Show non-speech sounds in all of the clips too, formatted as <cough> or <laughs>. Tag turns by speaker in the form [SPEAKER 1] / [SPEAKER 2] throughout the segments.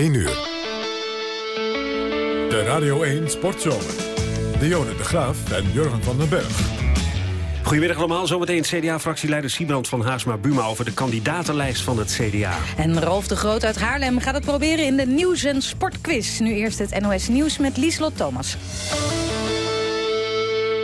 [SPEAKER 1] 1 uur. De Radio 1 Sportzomer. Dionne de Graaf en Jurgen van den Berg.
[SPEAKER 2] Goedemiddag allemaal. Zometeen CDA-fractieleider Siebrand van Haasma-Buma... over de kandidatenlijst van het CDA.
[SPEAKER 3] En Rolf de Groot uit Haarlem gaat het proberen in de Nieuws- en Sportquiz. Nu eerst het NOS Nieuws met Lieslot Thomas.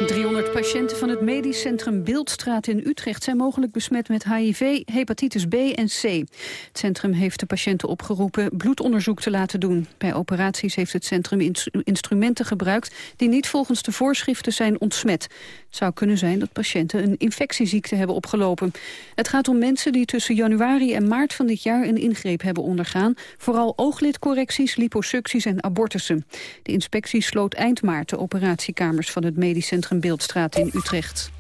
[SPEAKER 4] 300 patiënten van het medisch centrum Beeldstraat in Utrecht zijn mogelijk besmet met HIV, hepatitis B en C. Het centrum heeft de patiënten opgeroepen bloedonderzoek te laten doen. Bij operaties heeft het centrum instrumenten gebruikt die niet volgens de voorschriften zijn ontsmet. Zou kunnen zijn dat patiënten een infectieziekte hebben opgelopen. Het gaat om mensen die tussen januari en maart van dit jaar een ingreep hebben ondergaan. Vooral ooglidcorrecties, liposucties en abortussen. De inspectie sloot eind maart de operatiekamers van het medisch centrum Beeldstraat in Utrecht.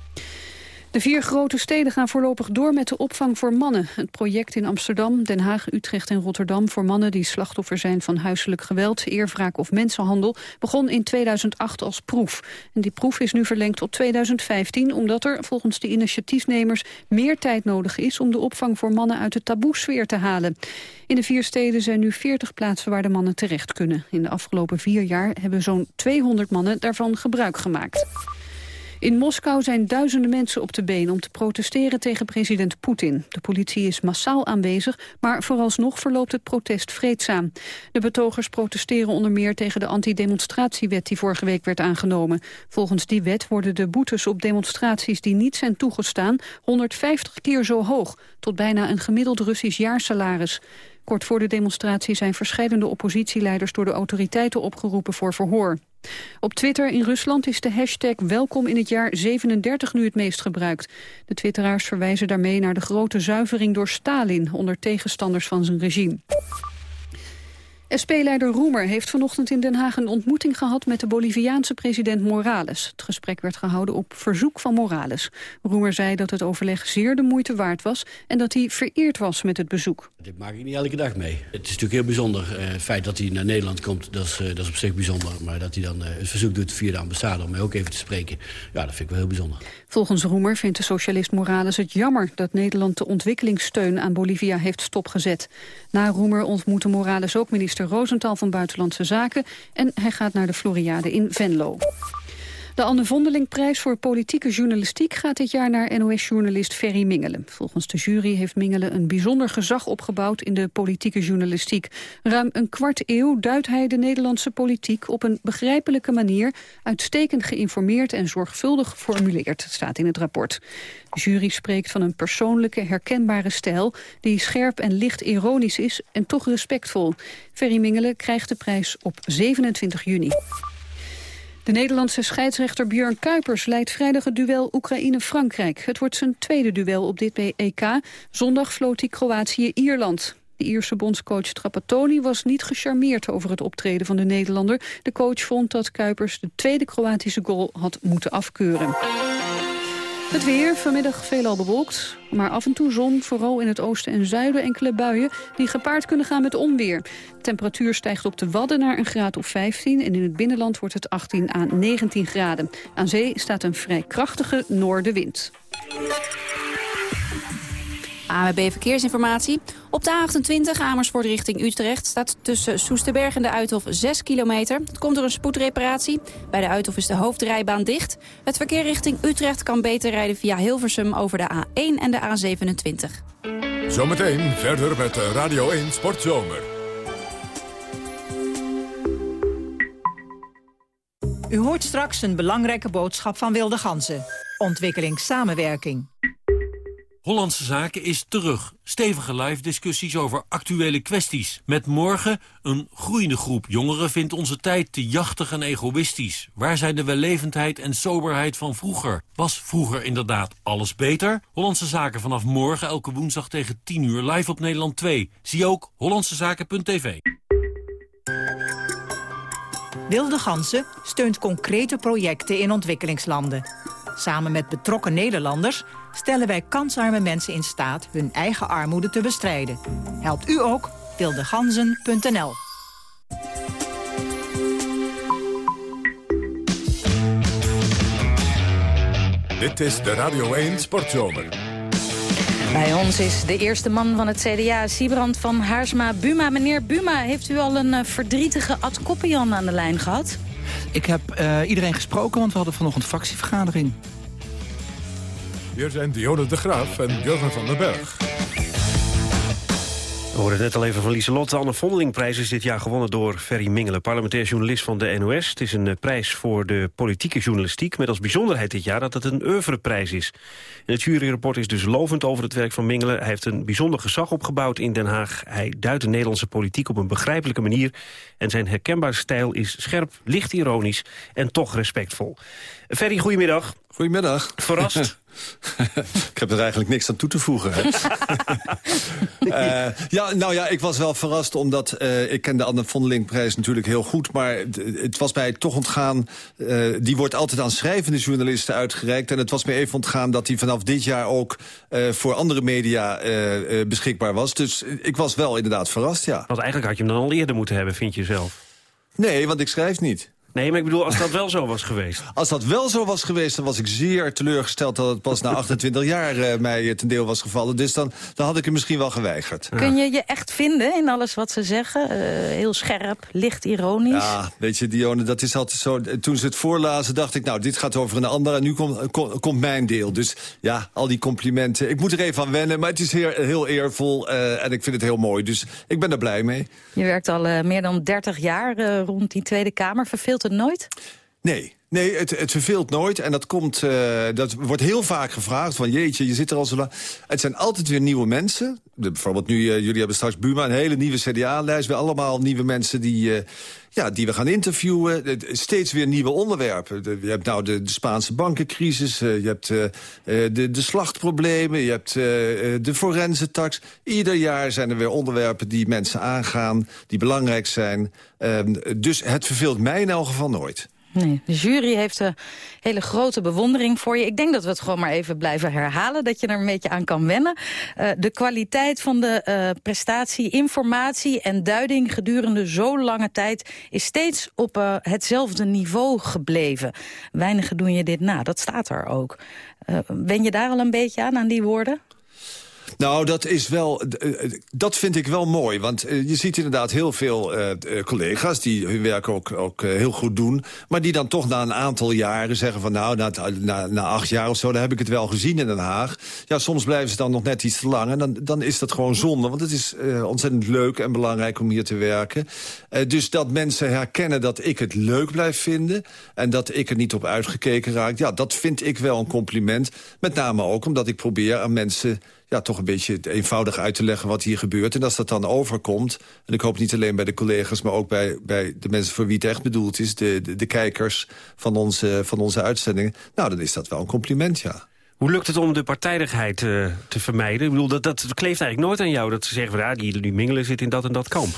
[SPEAKER 4] De vier grote steden gaan voorlopig door met de opvang voor mannen. Het project in Amsterdam, Den Haag, Utrecht en Rotterdam... voor mannen die slachtoffer zijn van huiselijk geweld, eerwraak of mensenhandel... begon in 2008 als proef. En die proef is nu verlengd tot 2015... omdat er volgens de initiatiefnemers meer tijd nodig is... om de opvang voor mannen uit de taboesfeer te halen. In de vier steden zijn nu 40 plaatsen waar de mannen terecht kunnen. In de afgelopen vier jaar hebben zo'n 200 mannen daarvan gebruik gemaakt. In Moskou zijn duizenden mensen op de been om te protesteren tegen president Poetin. De politie is massaal aanwezig, maar vooralsnog verloopt het protest vreedzaam. De betogers protesteren onder meer tegen de antidemonstratiewet die vorige week werd aangenomen. Volgens die wet worden de boetes op demonstraties die niet zijn toegestaan 150 keer zo hoog, tot bijna een gemiddeld Russisch jaarsalaris. Kort voor de demonstratie zijn verschillende oppositieleiders door de autoriteiten opgeroepen voor verhoor. Op Twitter in Rusland is de hashtag welkom in het jaar 37 nu het meest gebruikt. De twitteraars verwijzen daarmee naar de grote zuivering door Stalin onder tegenstanders van zijn regime. SP-leider Roemer heeft vanochtend in Den Haag een ontmoeting gehad met de Boliviaanse president Morales. Het gesprek werd gehouden op verzoek van Morales. Roemer zei dat het overleg zeer de moeite waard was en dat hij vereerd was met het bezoek.
[SPEAKER 5] Dit maak ik niet elke dag mee. Het is natuurlijk heel bijzonder. Eh, het feit dat hij naar Nederland komt, dat is, uh, dat is op zich bijzonder. Maar dat hij dan uh, het verzoek doet via de ambassade om mij ook even te spreken, ja, dat vind ik wel heel bijzonder.
[SPEAKER 4] Volgens Roemer vindt de socialist Morales het jammer dat Nederland de ontwikkelingssteun aan Bolivia heeft stopgezet. Na Roemer ontmoette Morales ook minister minister Rosenthal van Buitenlandse Zaken... en hij gaat naar de Floriade in Venlo. De Anne Vondelingprijs voor politieke journalistiek gaat dit jaar naar NOS-journalist Ferry Mingelen. Volgens de jury heeft Mingelen een bijzonder gezag opgebouwd in de politieke journalistiek. Ruim een kwart eeuw duidt hij de Nederlandse politiek op een begrijpelijke manier, uitstekend geïnformeerd en zorgvuldig geformuleerd, staat in het rapport. De jury spreekt van een persoonlijke, herkenbare stijl die scherp en licht ironisch is en toch respectvol. Ferry Mingelen krijgt de prijs op 27 juni. De Nederlandse scheidsrechter Björn Kuipers leidt vrijdag het duel Oekraïne-Frankrijk. Het wordt zijn tweede duel op dit EK. Zondag floot hij Kroatië-Ierland. De Ierse bondscoach Trapattoni was niet gecharmeerd over het optreden van de Nederlander. De coach vond dat Kuipers de tweede Kroatische goal had moeten afkeuren. Het weer, vanmiddag veelal bewolkt, maar af en toe zon, vooral in het oosten en zuiden enkele buien die gepaard kunnen gaan met onweer. Temperatuur stijgt op de Wadden naar een graad of 15 en in het binnenland wordt het 18 à 19 graden. Aan zee staat een vrij krachtige noordenwind.
[SPEAKER 3] AMB Verkeersinformatie. Op de A28 Amersfoort richting Utrecht staat tussen Soesterberg en de Uithof 6 kilometer. Het komt door een spoedreparatie. Bij de Uithof is de hoofdrijbaan dicht. Het verkeer richting Utrecht kan beter rijden via Hilversum over de A1 en de A27.
[SPEAKER 1] Zometeen verder met Radio 1 Sportzomer.
[SPEAKER 6] U hoort straks een belangrijke boodschap van Wilde Ganzen. Ontwikkelingssamenwerking.
[SPEAKER 7] Hollandse Zaken is terug. Stevige live-discussies over actuele kwesties. Met morgen een groeiende groep jongeren vindt onze tijd te jachtig en egoïstisch. Waar zijn de wellevendheid en soberheid van vroeger? Was vroeger inderdaad alles beter? Hollandse Zaken vanaf morgen elke woensdag tegen 10 uur live op Nederland 2. Zie ook hollandsezaken.tv.
[SPEAKER 6] Wilde Gansen steunt concrete projecten in ontwikkelingslanden. Samen met betrokken Nederlanders stellen wij kansarme mensen in staat hun eigen armoede te bestrijden. Helpt u ook? wildeganzen.nl
[SPEAKER 1] Dit is de Radio 1 Sportzomer.
[SPEAKER 8] Bij ons is de eerste man van het CDA, Siebrand van Haarsma Buma. Meneer Buma, heeft u al een uh, verdrietige Ad Koppian aan de lijn gehad?
[SPEAKER 9] Ik heb uh, iedereen gesproken, want we hadden vanochtend fractievergadering.
[SPEAKER 1] Hier zijn Dionne de Graaf en Jurgen van den Berg.
[SPEAKER 2] We hoorden net al even van Lieselotte. Anne Vondelingprijs is dit jaar gewonnen door Ferry Mingelen... parlementair journalist van de NOS. Het is een eh, prijs voor de politieke journalistiek... met als bijzonderheid dit jaar dat het een oeuvreprijs is. En het juryrapport is dus lovend over het werk van Mingelen. Hij heeft een bijzonder gezag opgebouwd in Den Haag. Hij duidt de Nederlandse politiek op een begrijpelijke manier... en zijn herkenbare stijl is scherp, licht ironisch en toch respectvol. Ferry, goedemiddag.
[SPEAKER 10] Goedemiddag.
[SPEAKER 2] Verrast? <laughs> <laughs>
[SPEAKER 10] ik heb er eigenlijk niks aan toe te voegen. uh, <laughs> ja, nou ja, ik was wel verrast omdat uh, ik ken de Anne Vondelingprijs natuurlijk heel goed. Maar het was mij toch ontgaan, uh, die wordt altijd aan schrijvende journalisten uitgereikt. En het was mij even ontgaan dat die vanaf dit jaar ook voor andere media beschikbaar was. Dus ik was wel inderdaad verrast, ja.
[SPEAKER 2] Want eigenlijk had je hem dan al eerder moeten hebben, vind je zelf?
[SPEAKER 10] Nee, want ik schrijf niet.
[SPEAKER 2] Nee, maar ik bedoel, als dat wel zo was geweest. <laughs>
[SPEAKER 10] Als dat wel zo was geweest, dan was ik zeer teleurgesteld... dat het pas na <laughs> 28 jaar uh, mij ten deel was gevallen. Dus dan, dan had ik hem misschien wel geweigerd.
[SPEAKER 8] Kun je je echt vinden in alles wat ze zeggen? Uh, heel scherp, licht ironisch?
[SPEAKER 10] Ja, weet je, Dione, dat is altijd zo... Toen ze het voorlazen, dacht ik, nou, dit gaat over een ander... en nu komt, komt mijn deel. Dus ja, al die complimenten. Ik moet er even aan wennen, maar het is heel, heel eervol... Uh, en ik vind het heel mooi, dus ik ben er blij mee.
[SPEAKER 8] Je werkt al meer dan 30 jaar rond die Tweede Kamer. Verveelt nooit?
[SPEAKER 10] Nee, Nee, het, het verveelt nooit. En dat, komt, uh, dat wordt heel vaak gevraagd. Van jeetje, je zit er al zo lang. Het zijn altijd weer nieuwe mensen. Bijvoorbeeld nu, uh, jullie hebben straks Buma, een hele nieuwe CDA-lijst. Weer allemaal nieuwe mensen die, uh, ja, die we gaan interviewen. Steeds weer nieuwe onderwerpen. De, je hebt nou de, de Spaanse bankencrisis. je hebt de, de slachtproblemen. Je hebt de forense. Ieder jaar zijn er weer onderwerpen die mensen aangaan. Die belangrijk zijn. Ehm, dus het verveelt mij in elk geval nooit.
[SPEAKER 8] Nee, de jury heeft een hele grote bewondering voor je. Ik denk dat we het gewoon maar even blijven herhalen, dat je er een beetje aan kan wennen. Uh, de kwaliteit van de uh, prestatie, informatie en duiding gedurende zo'n lange tijd... is steeds op uh, hetzelfde niveau gebleven. Weinigen doen je dit na, dat staat er ook. wen je daar al een beetje aan, aan die woorden?
[SPEAKER 10] Nou, dat is wel, eh, eh, dat vind ik wel mooi. Want eh, je ziet inderdaad heel veel collega's die hun werk ook, ook heel goed doen. Maar die dan toch na een aantal jaren zeggen van nou, na, na, na acht jaar of zo, dan heb ik het wel gezien in Den Haag. Ja, soms blijven ze dan nog net iets te lang. En dan, dan is dat gewoon zonde. Want het is ontzettend leuk en belangrijk om hier te werken. dus dat mensen herkennen dat ik het leuk blijf vinden. En dat ik er niet op uitgekeken raak. Ja, dat vind ik wel een compliment. Met name ook omdat ik probeer aan mensen ja, toch een beetje eenvoudig uit te leggen wat hier gebeurt. En als dat dan overkomt, en ik hoop niet alleen bij de collega's... maar ook bij, bij de mensen voor wie het echt bedoeld is... de, de, kijkers van onze, van onze uitzendingen... nou, dan is dat wel een compliment, ja.
[SPEAKER 2] Hoe lukt het om de partijdigheid uh, te vermijden? Ik bedoel, dat, dat kleeft eigenlijk nooit aan jou. Dat ze zeggen, van, ja, die, die mingelen zit in dat en dat kamp.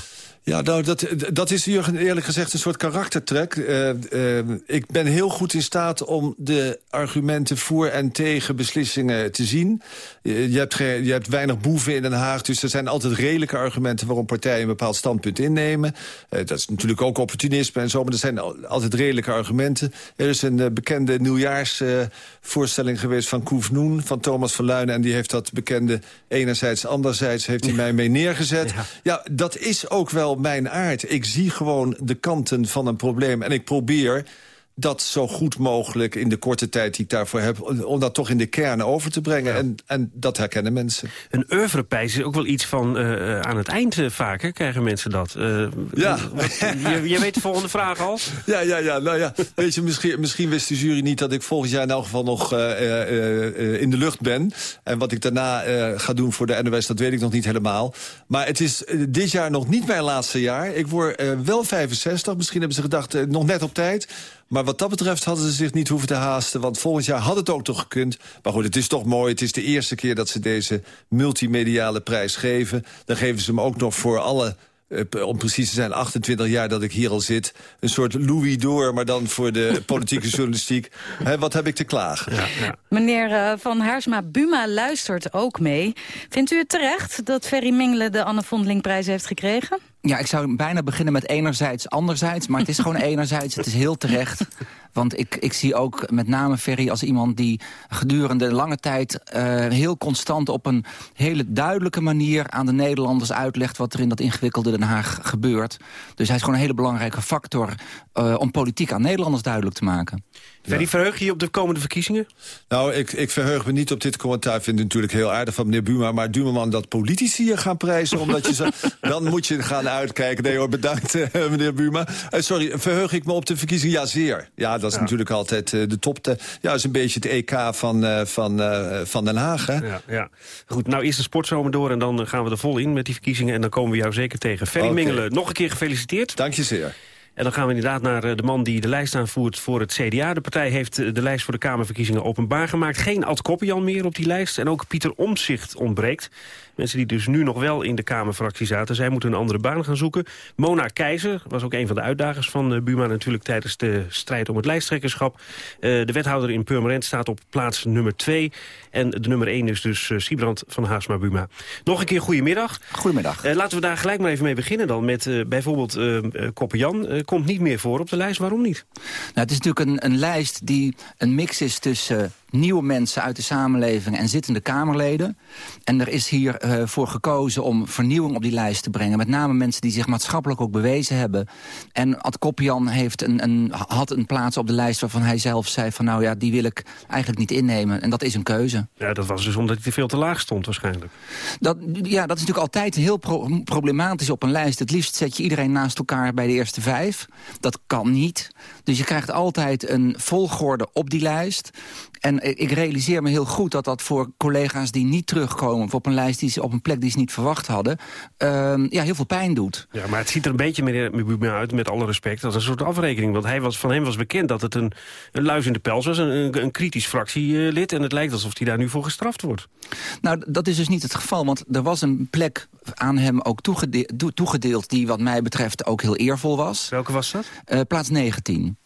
[SPEAKER 10] Ja, nou, dat, dat is Jurgen eerlijk gezegd een soort karaktertrek. Uh, uh, ik ben heel goed in staat om de argumenten voor en tegen beslissingen te zien. je, hebt je hebt weinig boeven in Den Haag, dus er zijn altijd redelijke argumenten... waarom partijen een bepaald standpunt innemen. Uh, dat is natuurlijk ook opportunisme en zo, maar er zijn altijd redelijke argumenten. Er is een bekende nieuwjaarsvoorstelling geweest van Koef Noen, van Thomas van Luijnen... en die heeft dat bekende enerzijds, anderzijds heeft hij mij mee neergezet. Ja. ja, dat is ook wel mijn aard. Ik zie gewoon de kanten van een probleem en ik probeer dat zo goed mogelijk in de korte tijd die ik daarvoor heb... om dat toch in de kern over te brengen. En, en dat herkennen mensen.
[SPEAKER 2] Een oeuvreprijs is ook wel iets van uh, aan het eind uh, vaak, hè, krijgen mensen dat. Uh,
[SPEAKER 10] ja.
[SPEAKER 2] je, je, weet de volgende vraag al? <laughs>
[SPEAKER 10] Ja, ja, ja. Nou ja, weet je, misschien, misschien wist de jury niet dat ik volgend jaar in elk geval nog in de lucht ben. En wat ik daarna ga doen voor de NOS, dat weet ik nog niet helemaal. Maar het is dit jaar nog niet mijn laatste jaar. Ik word wel 65. Misschien hebben ze gedacht, nog net op tijd... Maar wat dat betreft hadden ze zich niet hoeven te haasten... want volgend jaar had het ook toch gekund. Maar goed, het is toch mooi. Het is de eerste keer dat ze deze multimediale prijs geven. Dan geven ze hem ook nog voor alle uh, om precies te zijn, 28 jaar dat ik hier al zit. Een soort Louis door, maar dan voor de <laughs> politieke journalistiek. He, wat heb ik te klagen? Ja,
[SPEAKER 8] ja. Meneer uh, Van Haarsma Buma luistert ook mee. Vindt u het terecht dat Ferry Mingelen de Anne Vondelingprijs heeft gekregen?
[SPEAKER 9] Ja, ik zou bijna beginnen met enerzijds, anderzijds. Maar het is gewoon <laughs> enerzijds, het is heel terecht. Want ik, ik zie ook met name Ferry als iemand die gedurende lange tijd... Uh, heel constant op een hele duidelijke manier aan de Nederlanders uitlegt... wat er in dat ingewikkelde Den Haag gebeurt. Dus hij is gewoon een hele belangrijke factor... Uh, om politiek aan Nederlanders duidelijk te maken.
[SPEAKER 2] Ferry, ja. verheug je je op de komende verkiezingen?
[SPEAKER 10] Nou, ik, ik verheug me niet op dit commentaar. Ik vind het natuurlijk heel aardig van meneer Buma. Maar Dumerman dat politici je gaan prijzen... omdat je ze, <laughs> dan moet je gaan uitkijken. Nee hoor, bedankt uh, meneer Buma. Uh, sorry, verheug ik me op de verkiezingen? Ja, zeer. Ja, dat is ja. natuurlijk altijd uh, de top. Te, ja, is een beetje het EK van, van, van Den Haag. Hè?
[SPEAKER 2] Ja, ja. Goed, nou eerst de sportzomer door... en dan gaan we er vol in met die verkiezingen. En dan komen we jou zeker tegen. Ferry okay. Mingelen, nog een keer gefeliciteerd.
[SPEAKER 10] Dank je zeer.
[SPEAKER 2] En dan gaan we inderdaad naar de man die de lijst aanvoert voor het CDA. De partij heeft de lijst voor de Kamerverkiezingen openbaar gemaakt. Geen Ad Koppian meer op die lijst. En ook Pieter Omtzigt ontbreekt. Mensen die dus nu nog wel in de Kamerfractie zaten. Zij moeten een andere baan gaan zoeken. Mona Keizer was ook een van de uitdagers van uh, Buma natuurlijk... tijdens de strijd om het lijsttrekkerschap. Uh, de wethouder in Purmerend staat op plaats nummer 2. En de nummer 1 is dus uh, Siebrand van Haasma Buma. Nog een keer goedemiddag.
[SPEAKER 9] Goedemiddag.
[SPEAKER 2] laten we daar gelijk maar even mee beginnen dan. Met bijvoorbeeld Koppenjan. komt niet meer voor op de lijst. Waarom niet?
[SPEAKER 9] Nou, het is natuurlijk een, een lijst die een mix is tussen nieuwe mensen uit de samenleving en zittende Kamerleden. En er is hiervoor uh, voor gekozen om vernieuwing op die lijst te brengen. Met name mensen die zich maatschappelijk ook bewezen hebben. En Ad Kopjan heeft een, een, had een plaats op de lijst waarvan hij zelf zei... van nou ja, die wil ik eigenlijk niet innemen. En dat is een keuze.
[SPEAKER 2] Ja, dat was dus omdat hij veel te laag stond waarschijnlijk.
[SPEAKER 9] Dat, ja, dat is natuurlijk altijd heel pro problematisch op een lijst. Het liefst zet je iedereen naast elkaar bij de eerste vijf. Dat kan niet. Dus je krijgt altijd een volgorde op die lijst. En ik realiseer me heel goed dat dat voor collega's die niet terugkomen... of op een lijst die ze op een plek die ze niet verwacht hadden... Uh, ja, heel veel pijn doet.
[SPEAKER 2] Ja, maar het ziet er een beetje meer uit, met alle respect... als een soort afrekening. Want hij was, van hem was bekend dat het een, een luis in de pels was... een, een, een kritisch fractielid. En het lijkt alsof hij daar nu voor gestraft wordt.
[SPEAKER 9] Nou, dat is dus niet het geval. Want er was een plek aan hem ook toegedeeld, toegedeeld... die wat mij betreft ook heel eervol was.
[SPEAKER 2] Welke was dat?
[SPEAKER 9] Uh, plaats 19.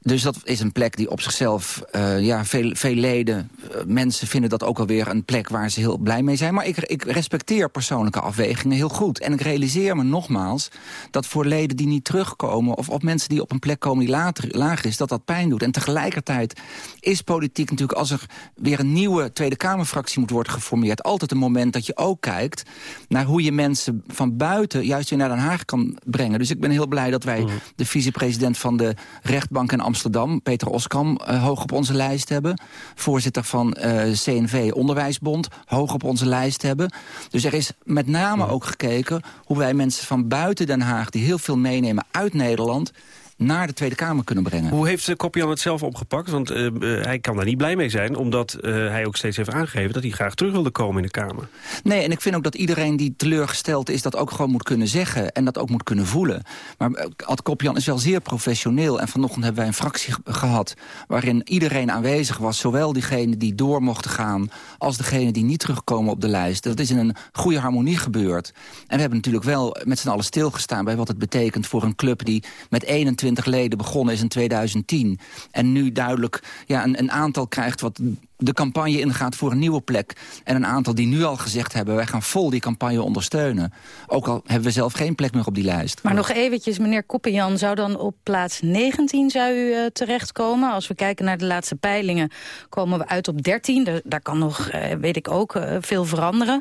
[SPEAKER 9] Dus dat is een plek die op zichzelf, uh, ja, veel, veel leden, uh, mensen vinden dat ook alweer een plek waar ze heel blij mee zijn. Maar ik, ik respecteer persoonlijke afwegingen heel goed. En ik realiseer me nogmaals dat voor leden die niet terugkomen, of op mensen die op een plek komen die later, lager is, dat dat pijn doet. En tegelijkertijd is politiek natuurlijk, als er weer een nieuwe Tweede Kamerfractie moet worden geformeerd, altijd een moment dat je ook kijkt naar hoe je mensen van buiten juist weer naar Den Haag kan brengen. Dus ik ben heel blij dat wij mm. de vicepresident van de rechtbank en Amsterdam, Peter Oskam, uh, hoog op onze lijst hebben. Voorzitter van uh, CNV Onderwijsbond, hoog op onze lijst hebben. Dus er is met name ook gekeken hoe wij mensen van buiten Den Haag... die heel veel meenemen uit Nederland naar de Tweede Kamer kunnen brengen.
[SPEAKER 2] Hoe heeft Kopjan het zelf opgepakt? Want uh, uh, hij kan daar niet blij mee zijn... omdat uh, hij ook steeds heeft aangegeven dat hij graag terug wilde komen in de Kamer.
[SPEAKER 9] Nee, en ik vind ook dat iedereen die teleurgesteld is... dat ook gewoon moet kunnen zeggen en dat ook moet kunnen voelen. Maar Ad Kopjan is wel zeer professioneel... en vanochtend hebben wij een fractie gehad... waarin iedereen aanwezig was, zowel diegenen die door mochten gaan... als degenen die niet terugkomen op de lijst. Dat is in een goede harmonie gebeurd. En we hebben natuurlijk wel met z'n allen stilgestaan... bij wat het betekent voor een club die met 21 leden begonnen is in 2010... en nu duidelijk ja, een, een aantal krijgt wat de campagne ingaat voor een nieuwe plek. En een aantal die nu al gezegd hebben... wij gaan vol die campagne ondersteunen. Ook al hebben we zelf geen plek meer op die lijst.
[SPEAKER 8] Maar nog eventjes, meneer Koppenjan, zou dan op plaats 19 zou u uh, terechtkomen? Als we kijken naar de laatste peilingen, komen we uit op 13. Daar, daar kan nog, uh, weet ik ook, uh, veel veranderen.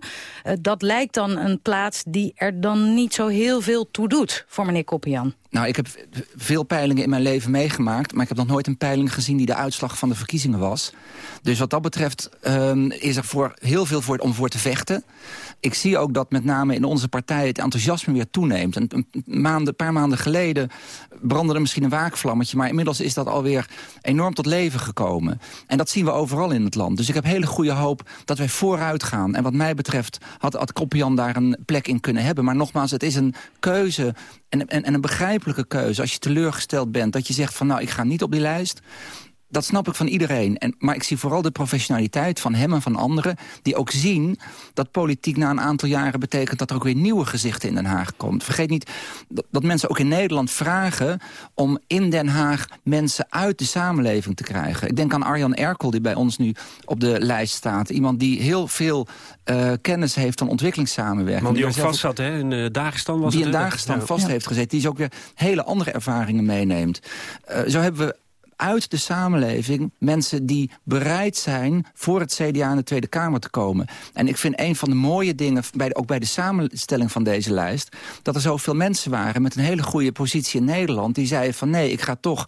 [SPEAKER 8] dat lijkt dan een plaats die er dan niet zo heel veel toe doet voor meneer Koppenjan.
[SPEAKER 9] Nou, ik heb veel peilingen in mijn leven meegemaakt... maar ik heb nog nooit een peiling gezien die de uitslag van de verkiezingen was. Dus wat dat betreft um, is er voor heel veel voor, om voor te vechten. Ik zie ook dat met name in onze partij het enthousiasme weer toeneemt. Een, een, paar maanden geleden brandde er misschien een waakvlammetje... maar inmiddels is dat alweer enorm tot leven gekomen. En dat zien we overal in het land. Dus ik heb hele goede hoop dat wij vooruit gaan. En wat mij betreft had Ad Koppian daar een plek in kunnen hebben. Maar nogmaals, het is een keuze en, en, en een begrijpelijke keuze. Als je teleurgesteld bent, dat je zegt van nou, ik ga niet op die lijst dat snap ik van iedereen. En, maar ik zie vooral de professionaliteit van hem en van anderen... die ook zien dat politiek na een aantal jaren betekent... dat er ook weer nieuwe gezichten in Den Haag komt. Vergeet niet dat, dat mensen ook in Nederland vragen... om in Den Haag mensen uit de samenleving te krijgen. Ik denk aan Arjan Erkel, die bij ons nu op de lijst staat. Iemand die heel veel uh, kennis heeft van ontwikkelingssamenwerking.
[SPEAKER 2] Man die ook vast zat, hè? In uh, Dagestan was
[SPEAKER 9] die
[SPEAKER 2] het?
[SPEAKER 9] Die in Dagestan vast ja. heeft gezeten. Die is ook weer hele andere ervaringen meeneemt. Uh, zo hebben we uit de samenleving mensen die bereid zijn... voor het CDA in de Tweede Kamer te komen. En ik vind een van de mooie dingen, bij ook bij de samenstelling van deze lijst... dat er zoveel mensen waren met een hele goede positie in Nederland... die zeiden van nee, ik ga toch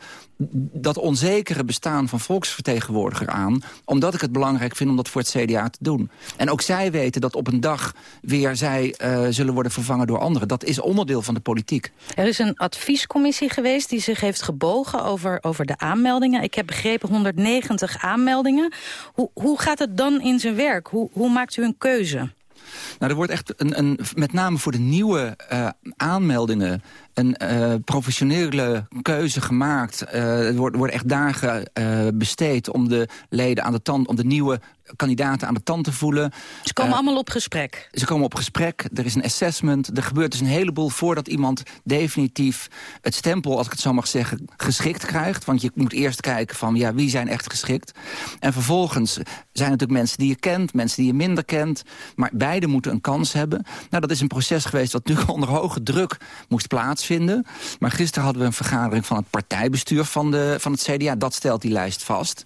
[SPEAKER 9] dat onzekere bestaan van volksvertegenwoordiger aan... omdat ik het belangrijk vind om dat voor het CDA te doen. En ook zij weten dat op een dag weer zij uh, zullen worden vervangen door anderen. Dat is onderdeel van de politiek.
[SPEAKER 8] Er is een adviescommissie geweest die zich heeft gebogen over, over de aanmeldingen. Ik heb begrepen 190 aanmeldingen. Hoe, hoe gaat het dan in zijn werk? Hoe, hoe maakt u een keuze?
[SPEAKER 9] Nou, er wordt echt een, een, met name voor de nieuwe uh, aanmeldingen een uh, professionele keuze gemaakt. Uh, er worden echt dagen besteed om de leden aan de tand, om de nieuwe kandidaten aan de tand te voelen.
[SPEAKER 8] Ze komen allemaal op gesprek?
[SPEAKER 9] Ze komen op gesprek, er is een assessment. Er gebeurt dus een heleboel voordat iemand definitief het stempel, als ik het zo mag zeggen, geschikt krijgt. Want je moet eerst kijken van, ja, wie zijn echt geschikt? En vervolgens zijn natuurlijk mensen die je kent, mensen die je minder kent. Maar beide moeten een kans hebben. Nou, dat is een proces geweest dat natuurlijk <laughs> onder hoge druk moest plaatsvinden vinden. Maar gisteren hadden we een vergadering van het partijbestuur van, de, van het CDA. Dat stelt die lijst vast.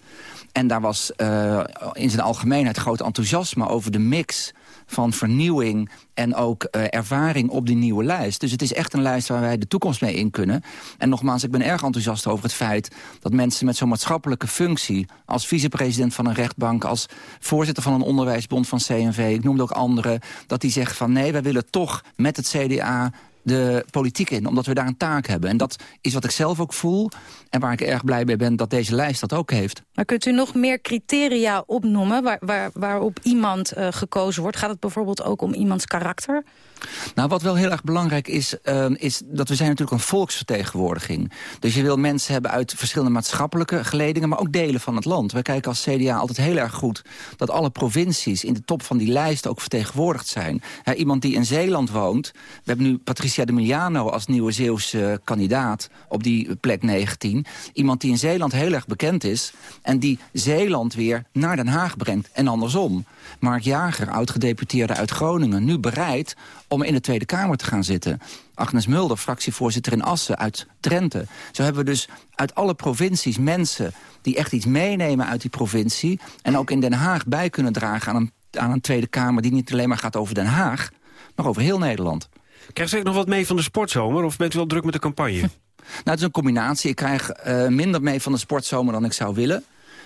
[SPEAKER 9] En daar was uh, in zijn algemeenheid groot enthousiasme over de mix van vernieuwing en ook uh, ervaring op die nieuwe lijst. Dus het is echt een lijst waar wij de toekomst mee in kunnen. En nogmaals, ik ben erg enthousiast over het feit... dat mensen met zo'n maatschappelijke functie... als vicepresident van een rechtbank... als voorzitter van een onderwijsbond van CNV... ik noemde ook anderen, dat die zeggen van... nee, wij willen toch met het CDA de politiek in, omdat we daar een taak hebben. En dat is wat ik zelf ook voel en waar ik erg blij mee ben dat deze lijst dat ook heeft.
[SPEAKER 8] Maar kunt u nog meer criteria opnoemen waar, waar, waarop iemand uh, gekozen wordt? Gaat het bijvoorbeeld ook om iemands karakter?
[SPEAKER 9] Nou, wat wel heel erg belangrijk is, uh, is dat we zijn natuurlijk een volksvertegenwoordiging. Dus je wil mensen hebben uit verschillende maatschappelijke geledingen, maar ook delen van het land. Wij kijken als CDA altijd heel erg goed dat alle provincies in de top van die lijst ook vertegenwoordigd zijn. He, iemand die in Zeeland woont, we hebben nu Patricia de Miliano als nieuwe Zeeuwse kandidaat op die plek 19. Iemand die in Zeeland heel erg bekend is en die Zeeland weer naar Den Haag brengt en andersom. Mark Jager, oud-gedeputeerde uit Groningen, nu bereid om in de Tweede Kamer te gaan zitten. Agnes Mulder, fractievoorzitter in Assen uit Drenthe. Zo hebben we dus uit alle provincies mensen die echt iets meenemen uit die provincie... en ook in Den Haag bij kunnen dragen aan een, aan een Tweede Kamer... die niet alleen maar gaat over Den Haag, maar over heel Nederland.
[SPEAKER 2] Krijgt u nog wat mee van de sportzomer of bent u wel druk met de campagne? <laughs>
[SPEAKER 9] Nou, het is een combinatie. Ik krijg uh, minder mee van de sportzomer dan ik zou willen.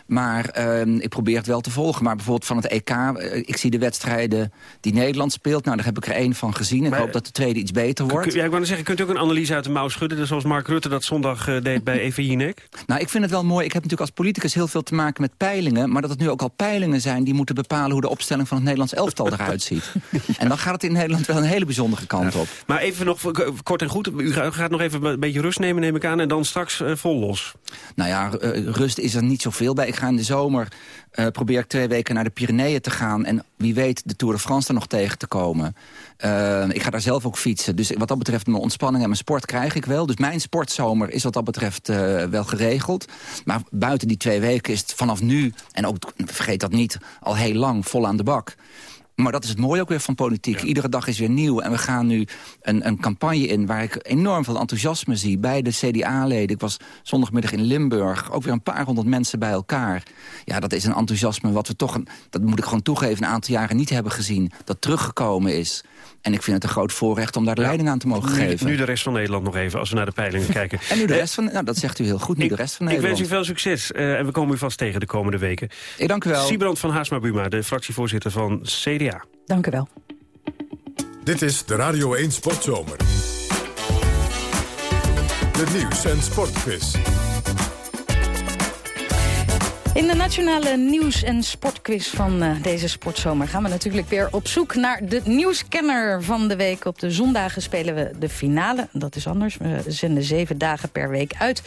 [SPEAKER 9] Maar uh, ik probeer het wel te volgen. Maar bijvoorbeeld van het EK, uh, ik zie de wedstrijden die Nederland speelt. Nou, daar heb ik er één van gezien. Ik maar, hoop dat de tweede iets beter wordt.
[SPEAKER 2] Ja, ik wou zeggen, kunt u ook een analyse uit de mouw schudden... zoals Mark Rutte dat zondag uh, deed bij <laughs> Eva Jinek?
[SPEAKER 9] Nou, ik vind het wel mooi. Ik heb natuurlijk als politicus heel veel te maken met peilingen. Maar dat het nu ook al peilingen zijn... die moeten bepalen hoe de opstelling van het Nederlands elftal eruit ziet. <laughs> en dan gaat het in Nederland wel een hele bijzondere kant ja. op.
[SPEAKER 2] Maar even nog kort en goed. U gaat nog even een beetje rust nemen, neem ik aan. En dan straks uh, vol los.
[SPEAKER 9] Nou ja, rust is er niet zoveel bij. Ik ga in de zomer uh, probeer ik twee weken naar de Pyreneeën te gaan... en wie weet de Tour de France er nog tegen te komen. Uh, ik ga daar zelf ook fietsen. Dus wat dat betreft mijn ontspanning en mijn sport krijg ik wel. Dus mijn sportzomer is wat dat betreft uh, wel geregeld. Maar buiten die twee weken is het vanaf nu... en ook, vergeet dat niet, al heel lang vol aan de bak... Maar dat is het mooie ook weer van politiek. Ja. Iedere dag is weer nieuw. En we gaan nu een, een campagne in waar ik enorm veel enthousiasme zie... bij de CDA-leden. Ik was zondagmiddag in Limburg. Ook weer een paar honderd mensen bij elkaar. Ja, dat is een enthousiasme wat we toch, dat moet ik gewoon toegeven... een aantal jaren niet hebben gezien. Dat teruggekomen is. En ik vind het een groot voorrecht om daar de ja. leiding aan te mogen
[SPEAKER 2] nu,
[SPEAKER 9] geven.
[SPEAKER 2] Nu de rest van Nederland nog even, als we naar de peilingen <laughs> kijken.
[SPEAKER 9] En nu de rest van, nou dat zegt u heel goed, nu
[SPEAKER 2] ik,
[SPEAKER 9] de rest van Nederland.
[SPEAKER 2] Ik wens u veel succes uh, en we komen u vast tegen de komende weken.
[SPEAKER 9] Ik dank u wel.
[SPEAKER 2] Siebrand van Haasma-Buma, de fractievoorzitter van CDA.
[SPEAKER 8] Dank u wel.
[SPEAKER 1] Dit is de Radio 1 Sportzomer. De nieuws- en sportquiz.
[SPEAKER 8] In de nationale nieuws- en sportquiz van uh, deze sportzomer gaan we natuurlijk weer op zoek naar de nieuwskenner van de week. Op de zondagen spelen we de finale. Dat is anders. We zenden zeven dagen per week uit.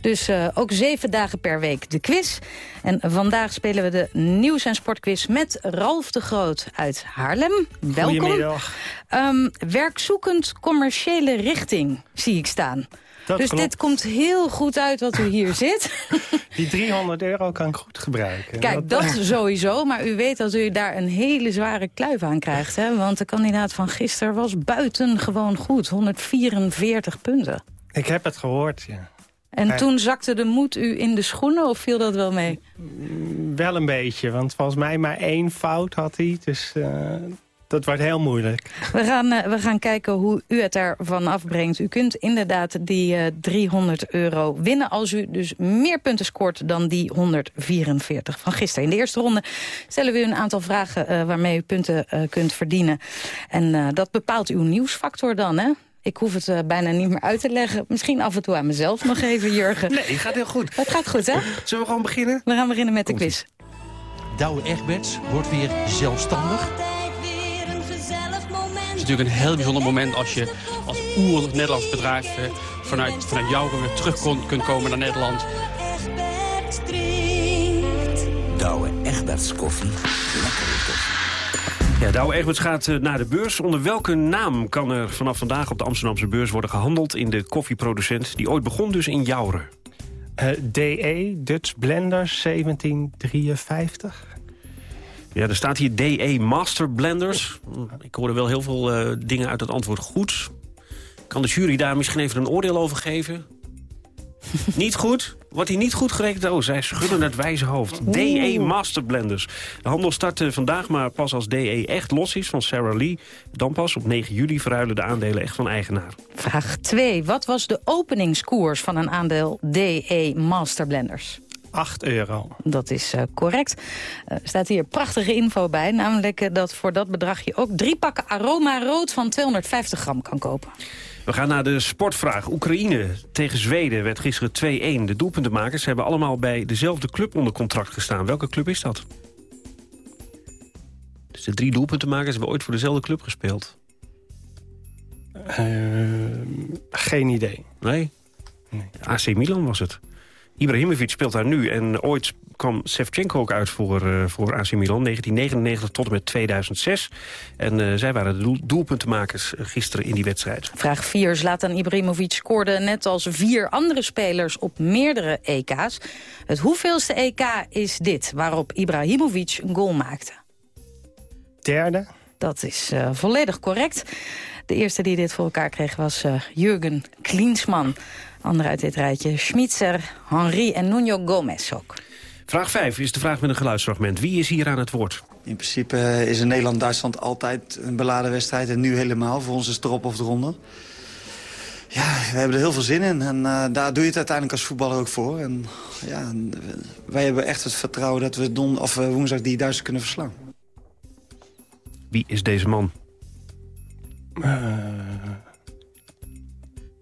[SPEAKER 8] Dus uh, ook zeven dagen per week de quiz. En vandaag spelen we de nieuws- en sportquiz met Ralf de Groot uit Haarlem. Welkom.
[SPEAKER 11] Goedemiddag.
[SPEAKER 8] Um, werkzoekend commerciële richting zie ik staan.
[SPEAKER 11] Dat
[SPEAKER 8] dus
[SPEAKER 11] klopt.
[SPEAKER 8] dit komt heel goed uit wat u hier <laughs> zit.
[SPEAKER 11] Die 300 euro kan ik goed gebruiken.
[SPEAKER 8] Kijk, dat sowieso. Maar u weet dat u daar een hele zware kluif aan krijgt. Hè? Want de kandidaat van gisteren was buitengewoon goed. 144 punten.
[SPEAKER 11] Ik heb het gehoord, ja.
[SPEAKER 8] En toen zakte de moed u in de schoenen of viel dat wel mee?
[SPEAKER 11] Wel een beetje, want volgens mij maar één fout had hij. Dus eh, dat wordt heel moeilijk.
[SPEAKER 8] We gaan, eh, we gaan kijken hoe u het ervan afbrengt. U kunt inderdaad die eh, 300 euro winnen... als u dus meer punten scoort dan die 144 van gisteren. In de eerste ronde stellen we u een aantal vragen... eh, waarmee u punten eh, kunt verdienen. En eh, dat bepaalt uw nieuwsfactor dan, hè? Ik hoef het eh, bijna niet meer uit te leggen. Misschien af en toe aan mezelf nog even, Jurgen.
[SPEAKER 2] Nee, het gaat heel goed.
[SPEAKER 8] Het gaat goed, hè?
[SPEAKER 2] Zullen we gewoon beginnen?
[SPEAKER 8] We gaan beginnen met de quiz.
[SPEAKER 12] Douwe Egberts wordt weer zelfstandig.
[SPEAKER 13] Het is natuurlijk een heel bijzonder moment als je als oer-Nederlands bedrijf... eh, vanuit, vanuit jou weer terug kon, kunt komen naar Nederland.
[SPEAKER 12] Douwe Egberts koffie. Lekkere koffie.
[SPEAKER 2] Ja, Douwe Egberts gaat eh, naar de beurs. Onder welke naam kan er vanaf vandaag op de Amsterdamse beurs worden gehandeld... in de koffieproducent die ooit begon dus in Jouren?
[SPEAKER 11] Eh, DE, Dutch Blender 1753.
[SPEAKER 2] Ja, er staat hier DE Master Blenders. Ik hoorde wel heel veel eh, dingen uit het antwoord goed. Kan de jury daar misschien even een oordeel over geven? <laughs> niet goed? Wordt hij niet goed gerekend? Oh, zij schudden het wijze hoofd. DE Master Blenders. De handel start eh, vandaag, maar pas als DE echt los is van Sarah Lee. Dan pas op 9 juli verruilen de aandelen echt van eigenaar.
[SPEAKER 8] Vraag 2. Wat was de openingskoers van een aandeel DE Master Blenders?
[SPEAKER 11] 8 euro.
[SPEAKER 8] Dat is eh, correct. Er staat hier prachtige info bij. Namelijk eh, dat voor dat bedrag je ook drie pakken aroma rood van 250 gram kan kopen.
[SPEAKER 2] We gaan naar de sportvraag. Oekraïne tegen Zweden werd gisteren 2-1. De doelpuntenmakers hebben allemaal bij dezelfde club onder contract gestaan. Welke club is dat? Dus de drie doelpuntenmakers hebben ooit voor dezelfde club gespeeld.
[SPEAKER 11] Eh, geen idee.
[SPEAKER 2] Nee? AC Milan was het. Ibrahimovic speelt daar nu en ooit kwam Shevchenko ook uit voor, eh, voor AC Milan. 1999 tot en met 2006. En eh, zij waren de doel- doelpuntenmakers eh, gisteren in die wedstrijd.
[SPEAKER 8] Vraag 4. Zlatan Ibrahimovic scoorde net als vier andere spelers op meerdere EK's. Het hoeveelste EK is dit, waarop Ibrahimovic een goal maakte?
[SPEAKER 11] Derde.
[SPEAKER 8] Dat is eh, volledig correct. De eerste die dit voor elkaar kreeg was eh, Jurgen Klinsman. Anderen uit dit rijtje Schmitzer, Henri en Nuno Gomez ook.
[SPEAKER 2] Vraag 5 is de vraag met een geluidsfragment. Wie is hier aan het woord?
[SPEAKER 14] In principe eh, is in Nederland-Duitsland altijd een beladen wedstrijd. En nu helemaal. Voor ons is het erop of eronder. Ja, we hebben er heel veel zin in. En eh, daar doe je het uiteindelijk als voetballer ook voor. En ja, eh, wij hebben echt het vertrouwen dat we don of, woensdag die Duitsers kunnen verslaan.
[SPEAKER 2] Wie is deze man?
[SPEAKER 11] Eh,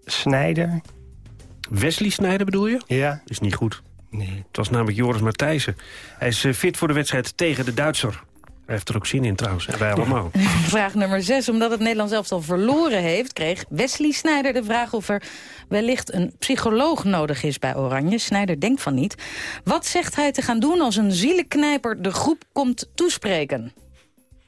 [SPEAKER 11] Snijder.
[SPEAKER 2] Wesley Snijder bedoel je?
[SPEAKER 11] Ja.
[SPEAKER 2] Is niet goed.
[SPEAKER 11] Nee.
[SPEAKER 2] Het was namelijk Joris Matthijssen. Hij is eh, fit voor de wedstrijd tegen de Duitser. Hij heeft er ook zin in trouwens. En wij allemaal. <laughs>
[SPEAKER 8] Vraag nummer 6. Omdat het Nederlands elftal verloren heeft... kreeg Wesley Snijder de vraag of er wellicht een psycholoog nodig is bij Oranje. Snijder denkt van niet. Wat zegt hij te gaan doen als een zielenknijper de groep komt toespreken?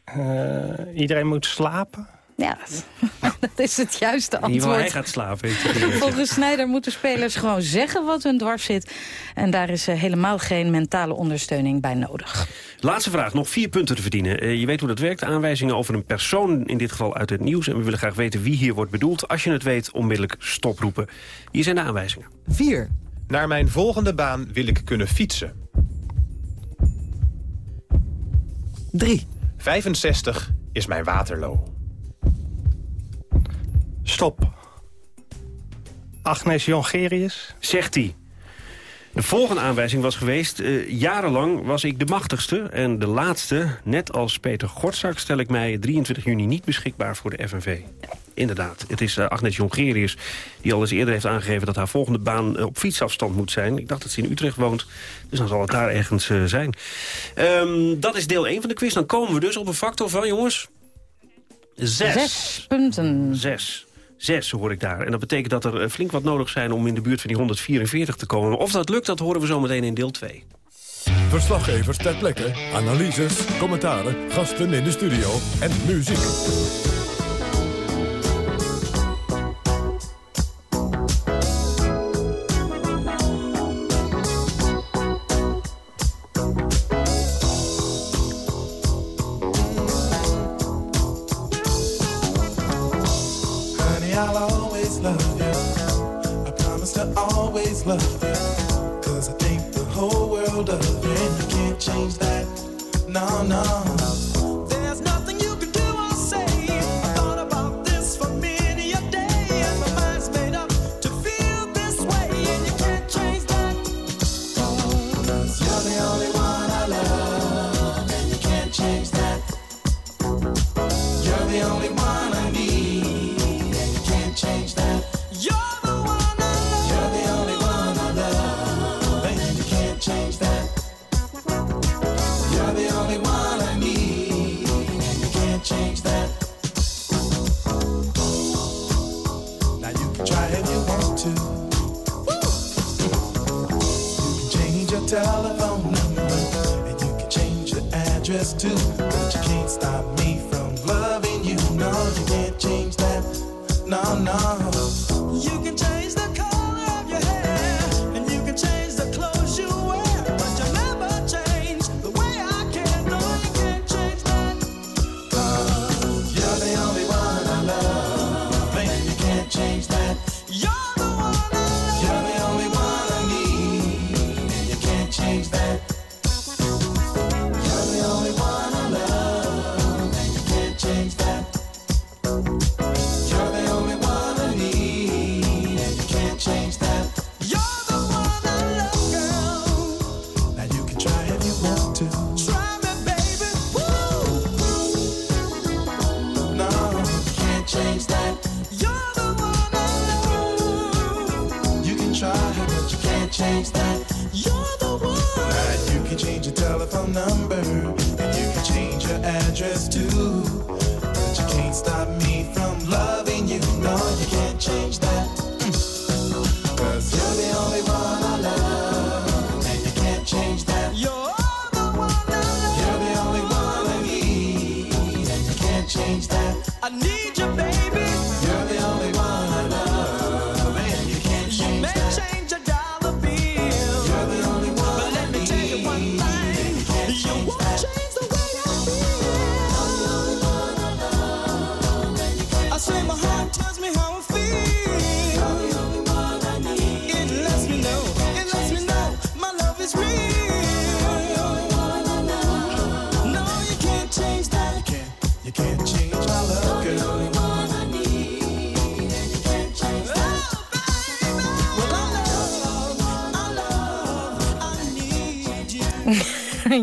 [SPEAKER 11] Eh, iedereen moet slapen.
[SPEAKER 8] Ja, <laughs> dat is het juiste
[SPEAKER 2] In ieder geval, hij
[SPEAKER 8] antwoord.
[SPEAKER 2] gaat slapen. <laughs>
[SPEAKER 8] Volgens Snijder moeten spelers gewoon zeggen wat hun dwars zit. En daar is eh, helemaal geen mentale ondersteuning bij nodig.
[SPEAKER 2] Laatste vraag, nog vier punten te verdienen. Eh, je weet hoe dat werkt, aanwijzingen over een persoon, in dit geval uit het nieuws. En we willen graag weten wie hier wordt bedoeld. Als je het weet, onmiddellijk stoproepen. Hier zijn de aanwijzingen.
[SPEAKER 15] 4. Naar mijn volgende baan wil ik kunnen fietsen.
[SPEAKER 11] 3.
[SPEAKER 15] 65 is mijn Waterloo.
[SPEAKER 11] Stop. Agnes Jongerius.
[SPEAKER 2] Zegt hij. De volgende aanwijzing was geweest... eh, jarenlang was ik de machtigste en de laatste. Net als Peter Gortzak stel ik mij 23 juni niet beschikbaar voor de FNV. Inderdaad, het is eh, Agnes Jongerius die al eens eerder heeft aangegeven... dat haar volgende baan eh, op fietsafstand moet zijn. Ik dacht dat ze in Utrecht woont, dus dan zal het daar ergens eh, zijn. Ehm, dat is deel 1 van de quiz. Dan komen we dus op een factor van, jongens... Zes.
[SPEAKER 8] Zes punten.
[SPEAKER 2] Zes. Zes hoor ik daar. En dat betekent dat er eh, flink wat nodig zijn om in de buurt van die 144 te komen. Of dat lukt, dat horen we zo meteen in deel 2.
[SPEAKER 1] Verslaggevers ter plekke, analyses, commentaren, gasten in de studio en muziek.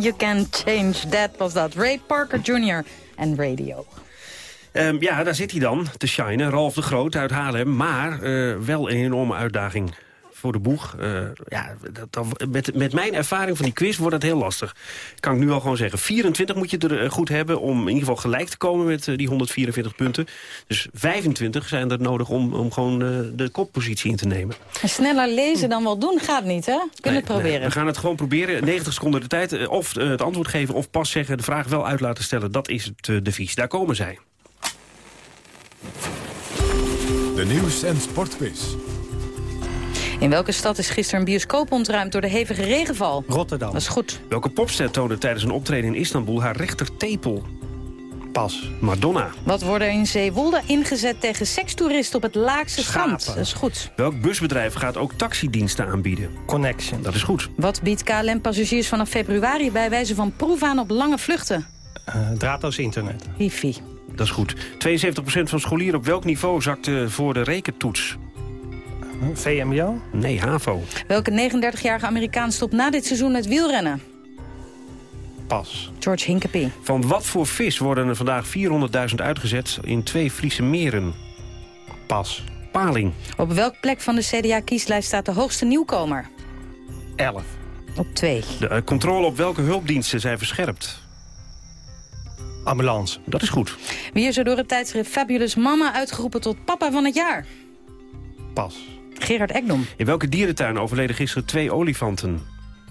[SPEAKER 16] You can change that
[SPEAKER 8] was dat. Ray Parker Jr. en Radio.
[SPEAKER 2] Ehm, ja, daar zit hij dan, te shinen. Ralf de Groot uit Haarlem. Maar eh, wel een enorme uitdaging voor de boeg. Eh, ja, dat, dat- met, met mijn ervaring van die quiz wordt het heel lastig. Kan ik nu al gewoon zeggen. 24 moet je er eh, goed hebben om in ieder geval gelijk te komen met eh, die 144 punten. Dus 25 zijn er nodig om, om gewoon eh, de koppositie in te nemen.
[SPEAKER 8] En Sneller lezen dan wel doen gaat niet, hè? Kunnen het proberen.
[SPEAKER 2] Nee, we gaan het gewoon proberen. 90 seconden de tijd. Of het antwoord geven of pas zeggen. De vraag wel uit laten stellen. Dat is het devies. Daar komen zij.
[SPEAKER 1] De nieuws- en sportquiz.
[SPEAKER 8] In welke stad is gisteren een bioscoop ontruimd door de hevige regenval?
[SPEAKER 11] Rotterdam.
[SPEAKER 8] Dat is goed.
[SPEAKER 2] Welke popster toonde tijdens een optreden in Istanbul haar rechtertepel?
[SPEAKER 11] Pas.
[SPEAKER 2] Madonna.
[SPEAKER 8] Wat worden in Zeewolde ingezet tegen sekstoeristen op het Laakse strand?
[SPEAKER 11] Schapen.
[SPEAKER 8] Dat is goed.
[SPEAKER 2] Welk busbedrijf gaat ook taxidiensten aanbieden?
[SPEAKER 11] Connection.
[SPEAKER 2] Dat is goed.
[SPEAKER 8] Wat biedt KLM-passagiers vanaf februari bij wijze van proef aan op lange vluchten?
[SPEAKER 11] Eh, draadloos internet.
[SPEAKER 8] Wifi.
[SPEAKER 2] Dat is goed. 72% van scholieren op welk niveau zakte voor de rekentoets?
[SPEAKER 11] VMBO?
[SPEAKER 2] Nee, HAVO.
[SPEAKER 8] Welke 39-jarige Amerikaan stopt na dit seizoen met wielrennen?
[SPEAKER 11] Pas.
[SPEAKER 8] George Hinkepie.
[SPEAKER 2] Van wat voor vis worden er vandaag 400.000 uitgezet in twee Friese meren?
[SPEAKER 11] Pas.
[SPEAKER 2] Paling.
[SPEAKER 8] Op welk plek van de CDA-kieslijst staat de hoogste nieuwkomer?
[SPEAKER 11] 11.
[SPEAKER 8] Op 2.
[SPEAKER 2] De eh, controle op welke hulpdiensten zijn verscherpt?
[SPEAKER 11] Ambulance.
[SPEAKER 2] Dat is goed.
[SPEAKER 8] Wie is er door het tijdschrift Fabulous Mama uitgeroepen tot papa van het jaar?
[SPEAKER 11] Pas.
[SPEAKER 8] Gerard Ekdom.
[SPEAKER 2] In welke dierentuin overleden gisteren twee olifanten?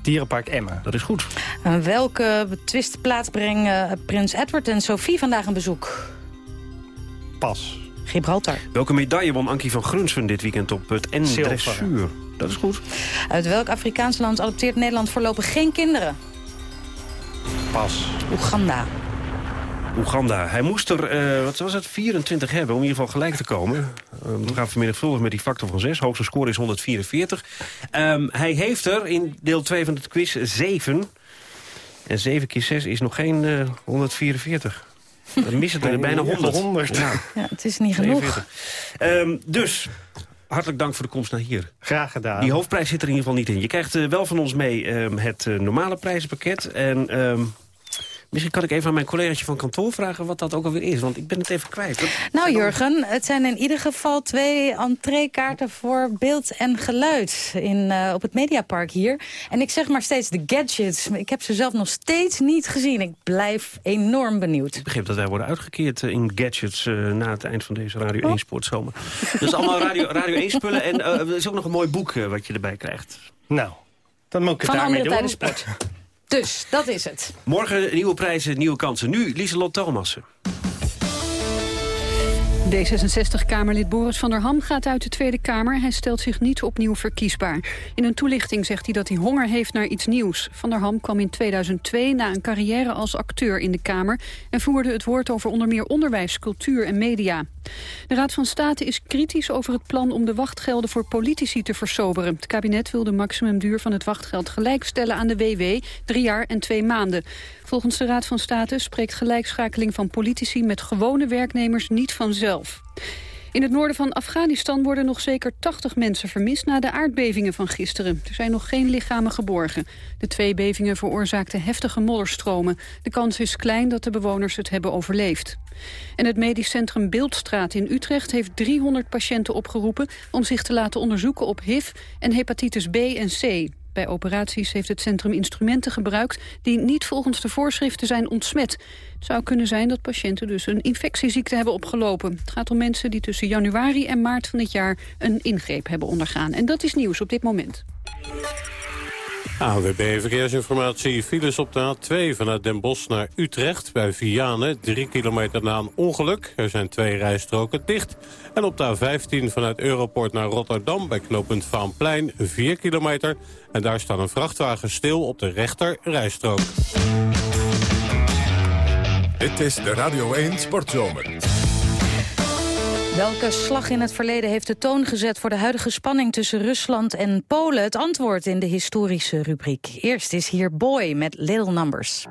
[SPEAKER 11] Dierenpark Emmen.
[SPEAKER 2] Dat is goed.
[SPEAKER 8] Aan welke twistplaats brengen prins Edward en Sophie vandaag een bezoek?
[SPEAKER 11] Pas.
[SPEAKER 8] Gibraltar.
[SPEAKER 2] Welke medaille won Ankie van Grunsven dit weekend op het. N-dressuur? Dat is goed.
[SPEAKER 8] Uit welk Afrikaans land adopteert Nederland voorlopig geen kinderen?
[SPEAKER 11] Pas.
[SPEAKER 8] Oeganda.
[SPEAKER 2] Oeganda. Hij moest er, eh, wat was het, 24 hebben om in ieder geval gelijk te komen. Uh, we gaan vermenigvuldigen met die factor van 6. Hoogste score is 144. Um, hij heeft er in deel 2 van het quiz 7. En 7 keer 6 is nog geen uh, 144. Dan missen er bijna 100.
[SPEAKER 11] 100.
[SPEAKER 2] Ja.
[SPEAKER 8] Ja, het is niet genoeg.
[SPEAKER 2] Um, dus, hartelijk dank voor de komst naar hier.
[SPEAKER 11] Graag gedaan.
[SPEAKER 2] Die hoofdprijs zit er in ieder geval niet in. Je krijgt uh, wel van ons mee um, het uh, normale prijzenpakket. En um, misschien kan ik even aan mijn collegaatje van kantoor vragen... wat dat ook alweer is, want ik ben het even kwijt.
[SPEAKER 8] Nou Jurgen, het zijn in ieder geval twee entreekaarten... voor beeld en geluid in, uh, op het Mediapark hier. En ik zeg maar steeds de gadgets. Ik heb ze zelf nog steeds niet gezien. Ik blijf enorm benieuwd.
[SPEAKER 2] Ik begreep dat wij worden uitgekeerd uh, in gadgets... Uh, na het eind van deze Radio 1 Sportzomer. Dus allemaal Radio, Radio 1 spullen. En er is ook nog een mooi boek wat je erbij krijgt.
[SPEAKER 11] Nou, dan moet ik het
[SPEAKER 8] Van
[SPEAKER 11] daarmee
[SPEAKER 8] andere
[SPEAKER 11] doen.
[SPEAKER 8] tijden sport. <laughs> Dus, dat is het.
[SPEAKER 2] Morgen nieuwe prijzen, nieuwe kansen. Nu Lieselot Thomassen.
[SPEAKER 4] D66-Kamerlid Boris van der Ham gaat uit de Tweede Kamer. Hij stelt zich niet opnieuw verkiesbaar. In een toelichting zegt hij dat hij honger heeft naar iets nieuws. Van der Ham kwam in 2002 na een carrière als acteur in de Kamer... en voerde het woord over onder meer onderwijs, cultuur en media. De Raad van State is kritisch over het plan om de wachtgelden voor politici te versoberen. Het kabinet wil de maximumduur van het wachtgeld gelijkstellen aan de WW, drie jaar en twee maanden. Volgens de Raad van State spreekt gelijkschakeling van politici met gewone werknemers niet vanzelf. In het noorden van Afghanistan worden nog zeker 80 mensen vermist na de aardbevingen van gisteren. Er zijn nog geen lichamen geborgen. De twee bevingen veroorzaakten heftige modderstromen. De kans is klein dat de bewoners het hebben overleefd. En het medisch centrum Beeldstraat in Utrecht heeft 300 patiënten opgeroepen... om zich te laten onderzoeken op HIV en hepatitis B en C. Bij operaties heeft het centrum instrumenten gebruikt... die niet volgens de voorschriften zijn ontsmet. Het zou kunnen zijn dat patiënten dus een infectieziekte hebben opgelopen. Het gaat om mensen die tussen januari en maart van dit jaar... een ingreep hebben ondergaan. En dat is nieuws op dit moment.
[SPEAKER 17] AWB Verkeersinformatie. Files op de A2 vanuit Den Bosch naar Utrecht bij Vianen. Drie kilometer na een ongeluk. Er zijn twee rijstroken dicht. En op de A15 vanuit Europort naar Rotterdam bij knooppunt Vaanplein. Vier kilometer. En daar staat een vrachtwagen stil op de rechter rijstrook.
[SPEAKER 1] Dit is de Radio 1 Sportzomer.
[SPEAKER 8] Welke slag in het verleden heeft de toon gezet voor de huidige spanning tussen Rusland en Polen? Het antwoord in de historische rubriek. Eerst is hier Boy met Little Numbers.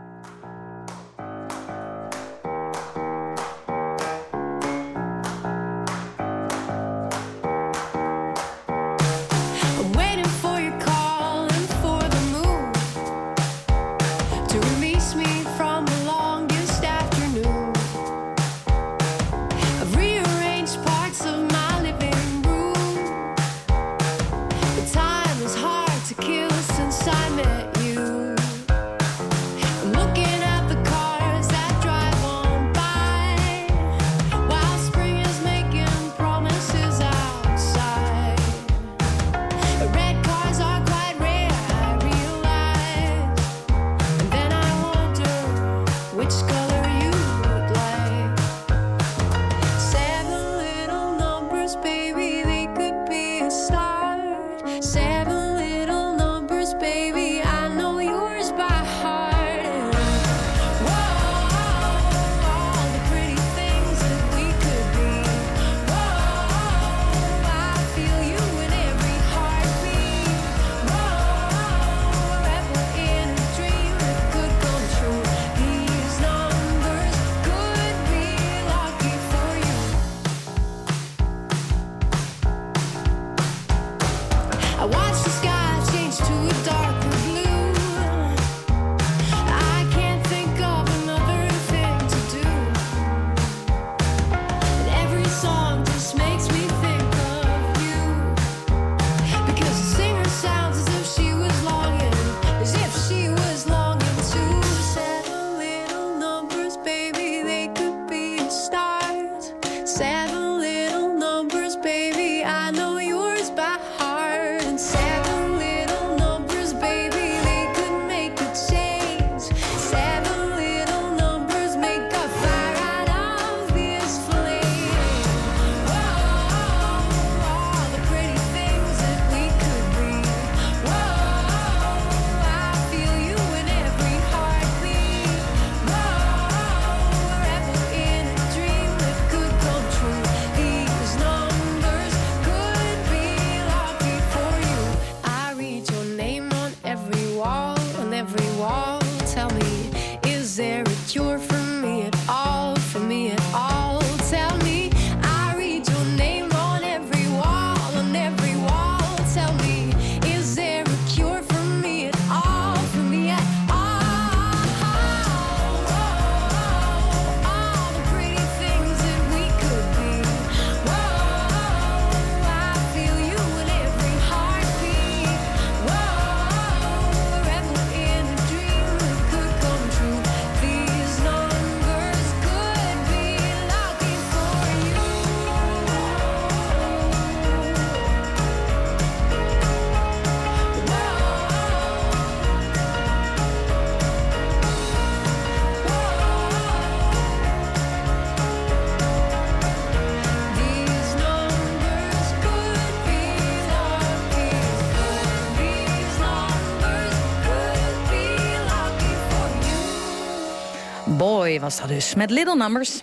[SPEAKER 8] Was dat dus, met Little Numbers.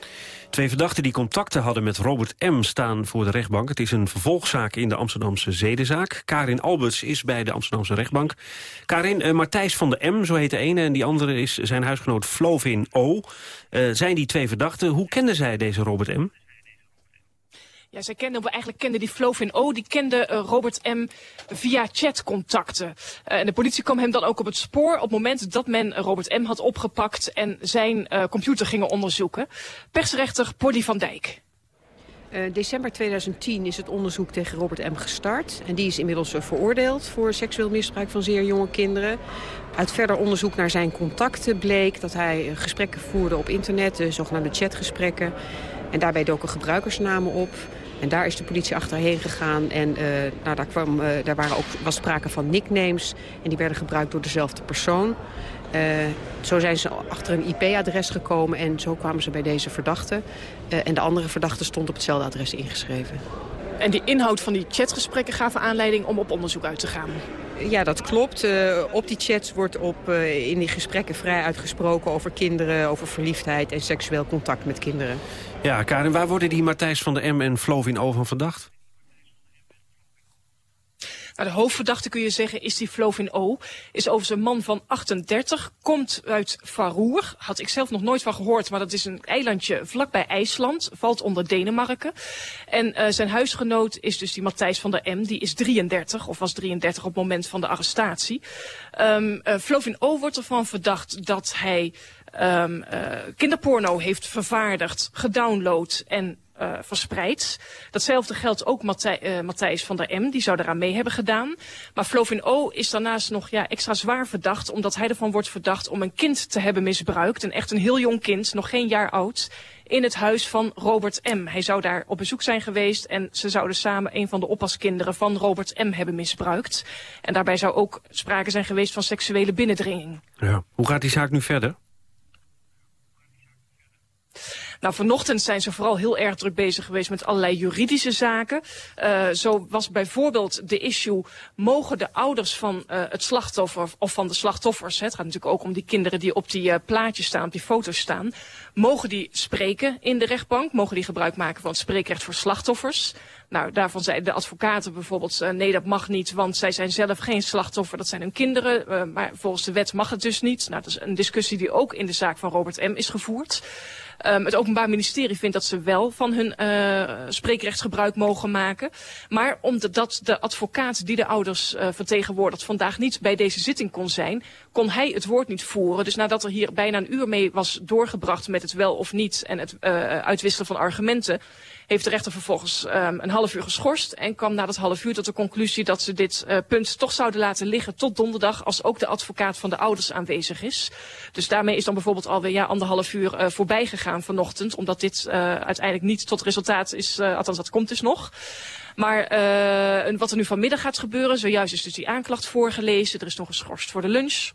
[SPEAKER 2] Twee verdachten die contacten hadden met Robert M. staan voor de rechtbank. Het is een vervolgzaak in de Amsterdamse zedenzaak. Karin Alberts is bij de Amsterdamse rechtbank. Karin, uh, Martijs van de M, zo heet de ene... en die andere is zijn huisgenoot Flovin O. Uh, zijn die twee verdachten? Hoe kenden zij deze Robert M.?
[SPEAKER 18] Ja, zij kende, eigenlijk kende die Flovin O, die kende uh, Robert M. via chatcontacten. Uh, en de politie kwam hem dan ook op het spoor op het moment dat men Robert M. had opgepakt en zijn uh, computer gingen onderzoeken. Persrechter Polly van Dijk.
[SPEAKER 19] December 2010 is het onderzoek tegen Robert M. gestart. En die is inmiddels veroordeeld voor seksueel misbruik van zeer jonge kinderen. Uit verder onderzoek naar zijn contacten bleek dat hij gesprekken voerde op internet, de zogenaamde chatgesprekken. En daarbij doken gebruikersnamen op. En daar is de politie achterheen gegaan. En uh, nou, daar, kwam, uh, daar waren ook, was sprake van nicknames. En die werden gebruikt door dezelfde persoon. Uh, zo zijn ze achter een IP-adres gekomen en zo kwamen ze bij deze verdachte. en de andere verdachte stond op hetzelfde adres ingeschreven.
[SPEAKER 18] En die inhoud van die chatgesprekken gaven aanleiding om op onderzoek uit te gaan?
[SPEAKER 19] Ja, dat klopt. Uh, op die chats wordt op, uh, in die gesprekken vrij uitgesproken over kinderen, over verliefdheid en seksueel contact met kinderen.
[SPEAKER 2] Ja, Karin, waar worden die Matthijs van der M en Flovin O van verdacht?
[SPEAKER 18] Nou, de hoofdverdachte kun je zeggen is die Flovin O. Is overigens een man van 38, komt uit Faroer. Had ik zelf nog nooit van gehoord, maar dat is een eilandje vlakbij IJsland. Valt onder Denemarken. En uh, zijn huisgenoot is dus die Matthijs van der M. Die is 33, of was 33 op het moment van de arrestatie. Um, Flovin O wordt ervan verdacht dat hij um, uh, kinderporno heeft vervaardigd, gedownload en uh, verspreid. Datzelfde geldt ook uh, Matthijs van der M. Die zou eraan mee hebben gedaan. Maar Flovin O is daarnaast nog ja, extra zwaar verdacht. Omdat hij ervan wordt verdacht om een kind te hebben misbruikt. Een echt een heel jong kind, nog geen jaar oud. In het huis van Robert M. Hij zou daar op bezoek zijn geweest. En ze zouden samen een van de oppaskinderen van Robert M. hebben misbruikt. En daarbij zou ook sprake zijn geweest van seksuele binnendringing.
[SPEAKER 2] Ja. Hoe gaat die zaak nu verder?
[SPEAKER 18] Nou, vanochtend zijn ze vooral heel erg druk bezig geweest met allerlei juridische zaken. Uh, zo was bijvoorbeeld de issue, mogen de ouders van uh, het slachtoffer of van de slachtoffers, hè, het gaat natuurlijk ook om die kinderen die op die uh, plaatjes staan, op die foto's staan, mogen die spreken in de rechtbank? Mogen die gebruik maken van het spreekrecht voor slachtoffers? Nou, daarvan zeiden de advocaten bijvoorbeeld, nee dat mag niet, want zij zijn zelf geen slachtoffer, dat zijn hun kinderen. Maar volgens de wet mag het dus niet. Nou, dat is een discussie die ook in de zaak van Robert M. is gevoerd. Um, het Openbaar Ministerie vindt dat ze wel van hun uh, spreekrecht gebruik mogen maken. Maar omdat de advocaat die de ouders uh, vertegenwoordigt vandaag niet bij deze zitting kon zijn, kon hij het woord niet voeren. Dus nadat er hier bijna een uur mee was doorgebracht met het wel of niet en het uh, uitwisselen van argumenten, heeft de rechter vervolgens um, een half uur geschorst en kwam na dat half uur tot de conclusie dat ze dit uh, punt toch zouden laten liggen tot donderdag als ook de advocaat van de ouders aanwezig is. Dus daarmee is dan bijvoorbeeld alweer ja, anderhalf uur uh, voorbij gegaan vanochtend, omdat dit uh, uiteindelijk niet tot resultaat is, althans dat komt dus nog. Maar uh, wat er nu vanmiddag gaat gebeuren, zojuist is dus die aanklacht voorgelezen, er is nog geschorst voor de lunch.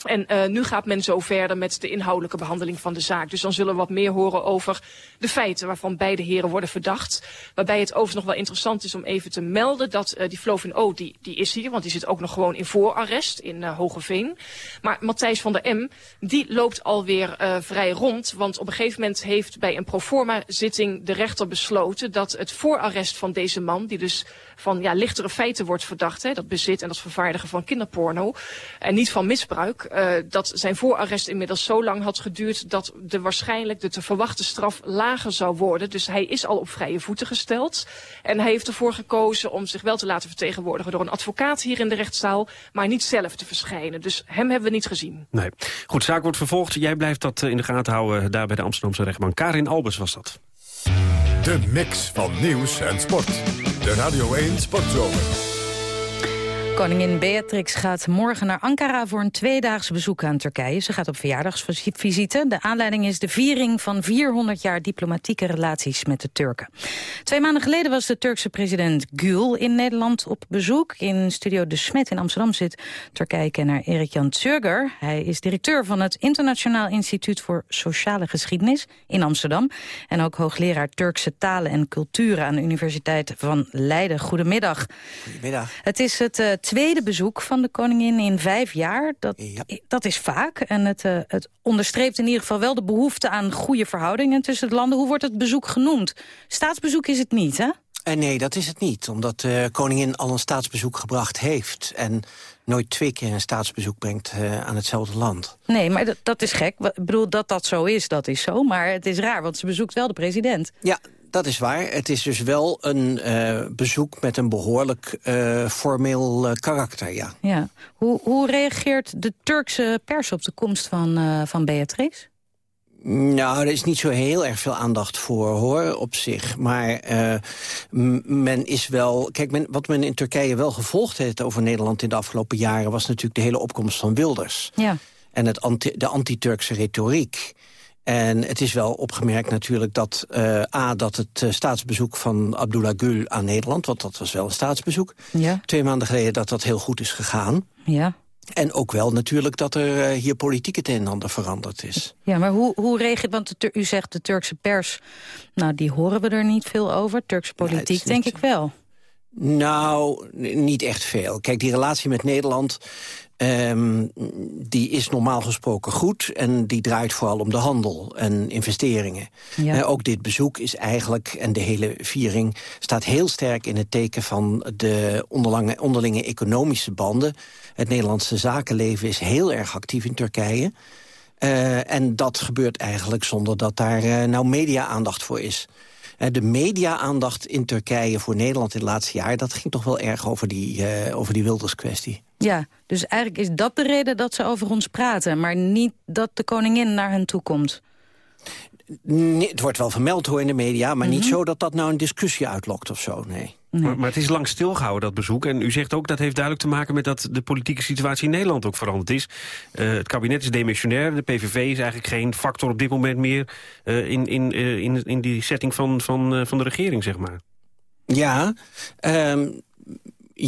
[SPEAKER 18] En uh, nu gaat men zo verder met de inhoudelijke behandeling van de zaak. Dus dan zullen we wat meer horen over de feiten waarvan beide heren worden verdacht. Waarbij het overigens nog wel interessant is om even te melden dat uh, die Flovin O, die, die is hier, want die zit ook nog gewoon in voorarrest in uh, Hogeveen. Maar Matthijs van der M, die loopt alweer vrij rond. Want op een gegeven moment heeft bij een proforma zitting de rechter besloten dat het voorarrest van deze man, die dus van ja, lichtere feiten wordt verdacht, hè, dat bezit en dat vervaardigen van kinderporno, en niet van misbruik, uh, dat zijn voorarrest inmiddels zo lang had geduurd dat de waarschijnlijk de te verwachte straf lager zou worden. Dus hij is al op vrije voeten gesteld. En hij heeft ervoor gekozen om zich wel te laten vertegenwoordigen door een advocaat hier in de rechtszaal, maar niet zelf te verschijnen. Dus hem hebben we niet gezien.
[SPEAKER 2] Nee. Goed, zaak wordt vervolgd. Jij blijft dat in de gaten houden daar bij de Amsterdamse rechtbank. Karin Albers was dat.
[SPEAKER 1] De mix van nieuws en sport. De Radio 1 Sportzomer.
[SPEAKER 8] Koningin Beatrix gaat morgen naar Ankara voor een tweedaags bezoek aan Turkije. Ze gaat op verjaardagsvisite. De aanleiding is de viering van 400 jaar diplomatieke relaties met de Turken. Twee maanden geleden was de Turkse president Gül in Nederland op bezoek. In studio De Smet in Amsterdam zit Turkije-kenner Erik-Jan Zurger. Hij is directeur van het Internationaal Instituut voor Sociale Geschiedenis in Amsterdam. En ook hoogleraar Turkse talen en culturen aan de Universiteit van Leiden. Goedemiddag.
[SPEAKER 20] Goedemiddag.
[SPEAKER 8] Het is het uh, tweede bezoek van de koningin in vijf jaar. Dat, dat is vaak. En het, uh, het onderstreept in ieder geval wel de behoefte aan goede verhoudingen tussen de landen. Hoe wordt het bezoek genoemd? Staatsbezoek is het niet, hè?
[SPEAKER 20] Uh, nee, dat is het niet. Omdat de koningin al een staatsbezoek gebracht heeft. En nooit twee keer een staatsbezoek brengt uh, aan hetzelfde land.
[SPEAKER 8] Nee, maar dat, dat is gek. Ik bedoel, dat dat zo is, dat is zo. Maar het is raar, want ze bezoekt wel de president.
[SPEAKER 20] Ja, dat is waar. Het is dus wel een uh, bezoek met een behoorlijk uh, formeel uh, karakter, ja.
[SPEAKER 8] ja. Hoe, hoe reageert de Turkse pers op de komst van, van Beatrice?
[SPEAKER 20] Nou, er is niet zo heel erg veel aandacht voor, hoor, op zich. Maar uh, men is wel... Kijk, men, wat men in Turkije wel gevolgd heeft over Nederland in de afgelopen jaren... was natuurlijk de hele opkomst van Wilders.
[SPEAKER 8] Ja.
[SPEAKER 20] En het anti, de anti-Turkse retoriek. En het is wel opgemerkt natuurlijk dat... Uh, A, dat het uh, staatsbezoek van Abdullah Gül aan Nederland... want dat was wel een staatsbezoek...
[SPEAKER 8] Ja.
[SPEAKER 20] twee maanden geleden dat dat heel goed is gegaan.
[SPEAKER 8] Ja.
[SPEAKER 20] En ook wel natuurlijk dat er uh, hier politiek het een en ander veranderd is.
[SPEAKER 8] Ja, maar hoe, hoe reageert... Want de, u zegt de Turkse pers, nou, die horen we er niet veel over. Turkse politiek, denk ik wel.
[SPEAKER 20] Nou, niet echt veel. Kijk, die relatie met Nederland... Um, die is normaal gesproken goed en die draait vooral om de handel en investeringen.
[SPEAKER 8] Ja.
[SPEAKER 20] Uh, ook dit bezoek is eigenlijk, en de hele viering... staat heel sterk in het teken van de onderlinge, onderlinge economische banden. Het Nederlandse zakenleven is heel erg actief in Turkije. Uh, en dat gebeurt eigenlijk zonder dat daar uh, nou media-aandacht voor is. De media-aandacht in Turkije voor Nederland in het laatste jaar... dat ging toch wel erg over die, over die Wilders-kwestie.
[SPEAKER 8] Ja, dus eigenlijk is dat de reden dat ze over ons praten... maar niet dat de koningin naar hen toe komt.
[SPEAKER 20] Nee, het wordt wel vermeld hoor in de media... maar
[SPEAKER 8] Mhm.
[SPEAKER 20] niet zo dat dat nou een discussie uitlokt of zo, nee.
[SPEAKER 2] Maar, maar het is lang stilgehouden, dat bezoek. En u zegt ook dat heeft duidelijk te maken met dat de politieke situatie in Nederland ook veranderd is. Uh, het kabinet is demissionair, de PVV is eigenlijk geen factor op dit moment meer... Uh, in, in, uh, in, in die setting van, van, van de regering, zeg maar.
[SPEAKER 20] Ja, um,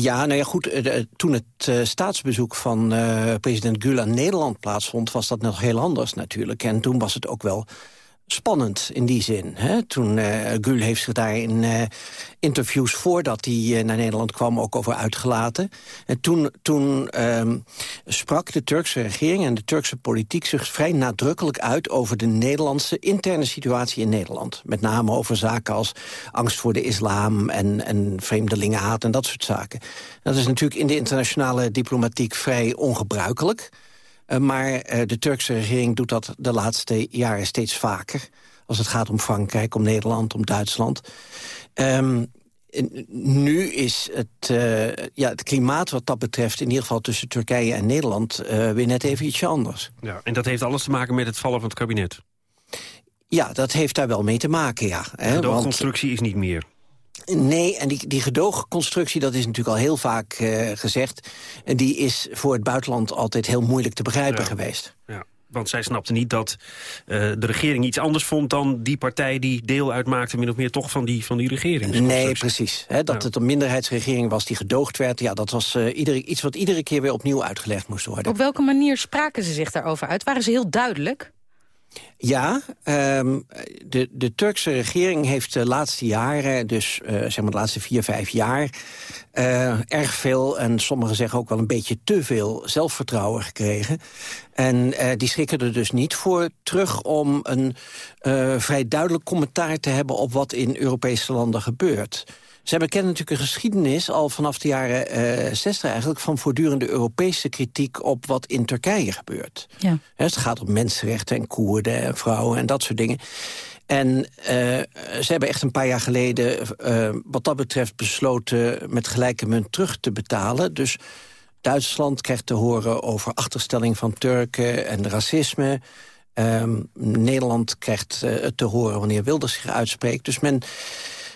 [SPEAKER 20] ja, nou ja, goed. Uh, toen het uh, staatsbezoek van president Gül aan Nederland plaatsvond... was dat nog heel anders natuurlijk. En toen was het ook wel spannend in die zin. Hè? Toen uh, Gül heeft zich daar in uh, interviews voordat hij uh, naar Nederland kwam ook over uitgelaten. En toen, toen um, sprak de Turkse regering en de Turkse politiek zich vrij nadrukkelijk uit over de Nederlandse interne situatie in Nederland. Met name over zaken als angst voor de islam en, en vreemdelingenhaat en dat soort zaken. Dat is natuurlijk in de internationale diplomatiek vrij ongebruikelijk. Uh, maar uh, de Turkse regering doet dat de laatste jaren steeds vaker. Als het gaat om Frankrijk, om Nederland, om Duitsland. Um, nu is het, uh, ja, het klimaat wat dat betreft... in ieder geval tussen Turkije en Nederland... weer net even ietsje anders.
[SPEAKER 2] Ja, en dat heeft alles te maken met het vallen van het kabinet?
[SPEAKER 20] Ja, dat heeft daar wel mee te maken, ja.
[SPEAKER 2] De constructie is niet meer.
[SPEAKER 20] Nee, en die, die gedoogconstructie, dat is natuurlijk al heel vaak uh, gezegd... die is voor het buitenland altijd heel moeilijk te begrijpen
[SPEAKER 2] ja.
[SPEAKER 20] geweest.
[SPEAKER 2] Ja. Want zij snapte niet dat uh, de regering iets anders vond... dan die partij die deel uitmaakte min of meer toch van die, van die regering.
[SPEAKER 20] Nee, precies. Hè, dat ja. het een minderheidsregering was die gedoogd werd... Ja, dat was uh, iedere, iets wat iedere keer weer opnieuw uitgelegd moest worden.
[SPEAKER 8] Op welke manier spraken ze zich daarover uit? Waren ze heel duidelijk?
[SPEAKER 20] Ja, um, de, de Turkse regering heeft de laatste jaren, dus uh, zeg maar de laatste vier, vijf jaar... Uh, erg veel, en sommigen zeggen ook wel een beetje te veel, zelfvertrouwen gekregen. En uh, die schrikken er dus niet voor terug om een vrij duidelijk commentaar te hebben... op wat in Europese landen gebeurt. Zij bekennen natuurlijk een geschiedenis al vanaf de jaren uh, 60 eigenlijk... van voortdurende Europese kritiek op wat in Turkije gebeurt.
[SPEAKER 8] Ja.
[SPEAKER 20] He, het gaat om mensenrechten en Koerden en vrouwen en dat soort dingen. En uh, ze hebben echt een paar jaar geleden uh, wat dat betreft besloten... met gelijke munt terug te betalen. Dus Duitsland krijgt te horen over achterstelling van Turken en racisme... Um, Nederland krijgt uh, te horen wanneer Wilders zich uitspreekt. Dus men...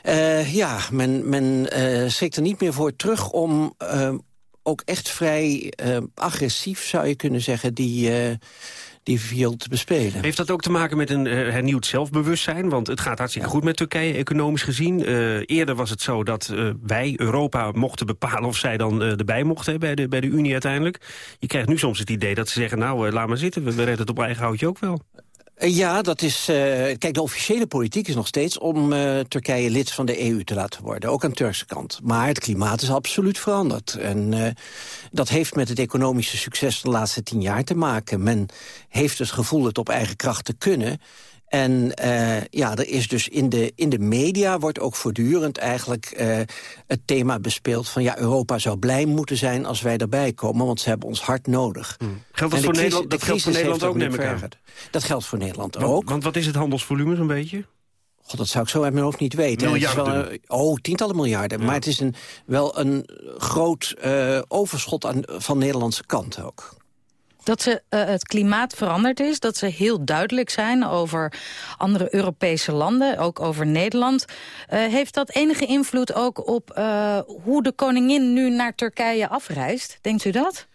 [SPEAKER 20] Uh, ja, men, men schrikt er niet meer voor terug om uh, ook echt vrij agressief, zou je kunnen zeggen, die, die viel te bespelen.
[SPEAKER 2] Heeft dat ook te maken met een hernieuwd zelfbewustzijn? Want het gaat hartstikke goed met Turkije, economisch gezien. eerder was het zo dat wij, Europa, mochten bepalen of zij dan erbij mochten bij de, bij de Unie uiteindelijk. Je krijgt nu soms het idee dat ze zeggen, nou, laat maar zitten, we redden het op eigen houtje ook wel.
[SPEAKER 20] Eh, Ja, dat is. eh, kijk, de officiële politiek is nog steeds om eh, Turkije lid van de EU te laten worden, ook aan de Turkse kant. Maar het klimaat is absoluut veranderd. En eh, dat heeft met het economische succes de laatste tien jaar te maken. Men heeft het gevoel het op eigen kracht te kunnen. En eh, ja, er is dus in de, in de media wordt ook voortdurend eigenlijk eh, het thema bespeeld van ja, Europa zou blij moeten zijn als wij erbij komen, want ze hebben ons hard nodig.
[SPEAKER 2] Hmm. Geldt dat voor
[SPEAKER 20] crisis-
[SPEAKER 2] Nederland, dat geldt voor Nederland ook, neem ik aan?
[SPEAKER 20] Dat geldt voor Nederland
[SPEAKER 2] Want,
[SPEAKER 20] ook.
[SPEAKER 2] want wat is het handelsvolume zo'n beetje?
[SPEAKER 20] God, dat zou ik zo uit mijn hoofd niet weten. Het is wel,
[SPEAKER 2] Miljarden.
[SPEAKER 20] een- oh, tientallen miljarden. Maar het is een, wel een groot eh, overschot aan, van de Nederlandse kant ook.
[SPEAKER 8] Dat ze, eh, het klimaat veranderd is, dat ze heel duidelijk zijn over andere Europese landen, ook over Nederland. Eh, heeft dat enige invloed ook op eh, hoe de koningin nu naar Turkije afreist? Denkt u dat?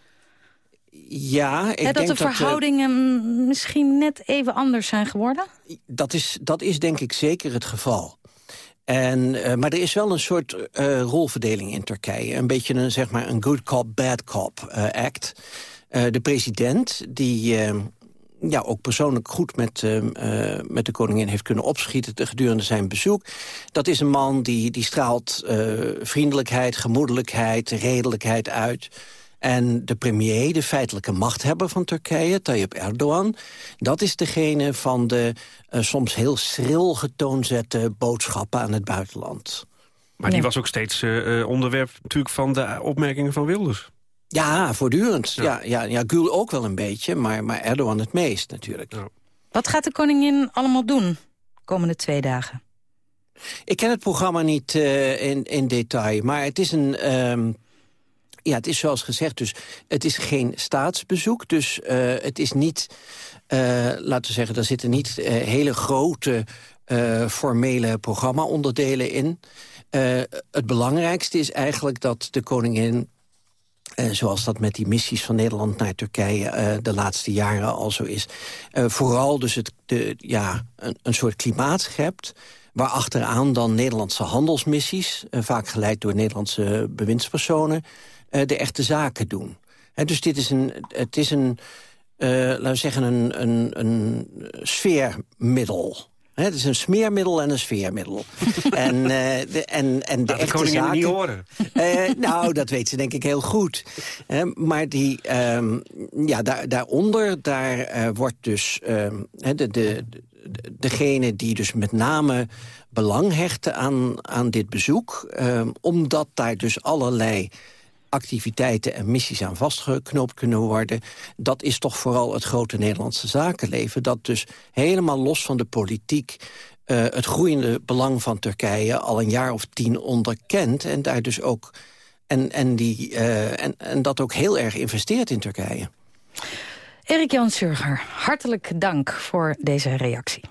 [SPEAKER 20] Ja, ik
[SPEAKER 8] dat
[SPEAKER 20] denk
[SPEAKER 8] de
[SPEAKER 20] dat... eh,
[SPEAKER 8] verhoudingen misschien net even anders zijn geworden?
[SPEAKER 20] dat, is, dat is denk ik zeker het geval. En, maar er is wel een soort rolverdeling in Turkije. Een beetje een, zeg maar, een good cop, bad cop act. Eh, de president, die eh, ja, ook persoonlijk goed met, eh, eh, met de koningin heeft kunnen opschieten te- gedurende zijn bezoek. Dat is een man die, die straalt eh, vriendelijkheid, gemoedelijkheid, redelijkheid uit. En de premier, de feitelijke machthebber van Turkije, Tayyip Erdogan... dat is degene van de eh, soms heel schril getoonzette boodschappen aan het buitenland.
[SPEAKER 2] Maar die was ook steeds onderwerp natuurlijk van de opmerkingen van Wilders.
[SPEAKER 20] Ja, voortdurend. Ja. Ja, ja, Gül ook wel een beetje, maar, maar Erdogan het meest natuurlijk.
[SPEAKER 8] Wat gaat de koningin allemaal doen komende twee dagen?
[SPEAKER 20] Ik ken het programma niet eh, in, in detail, maar het is een... ehm, ja, het is zoals gezegd, dus het is geen staatsbezoek. Dus eh, het is niet, eh, laten we zeggen, er zitten niet hele grote eh, formele programma-onderdelen in. Eh, het belangrijkste is eigenlijk dat de koningin eh, zoals dat met die missies van Nederland naar Turkije eh, de laatste jaren al zo is. eh, vooral dus het, de, ja, een, een soort klimaat schept... waarachteraan dan Nederlandse handelsmissies... vaak geleid door Nederlandse bewindspersonen... de echte zaken doen. Dus dit is een, het is een, laten we zeggen, een, een, een sfeermiddel... Het is een smeermiddel en een sfeermiddel. <laughs> en, eh, de, en, en de
[SPEAKER 2] de koningin
[SPEAKER 20] zaken...
[SPEAKER 2] niet horen.
[SPEAKER 20] Eh, nou, dat weet ze denk ik heel goed. Maar die, ehm, ja, daar, daaronder, daar eh, wordt dus ehm, de, de, de- degene die dus met name belang hechten aan, aan dit bezoek... ehm, omdat daar dus allerlei activiteiten en missies aan vastgeknoopt kunnen worden... dat is toch vooral het grote Nederlandse zakenleven... dat dus helemaal los van de politiek eh, het groeiende belang van Turkije... al een jaar of tien onderkent en daar dus ook... En, en, die, eh, en, en dat ook heel erg investeert in Turkije.
[SPEAKER 8] Erik Jan Surger, hartelijk dank voor deze reactie.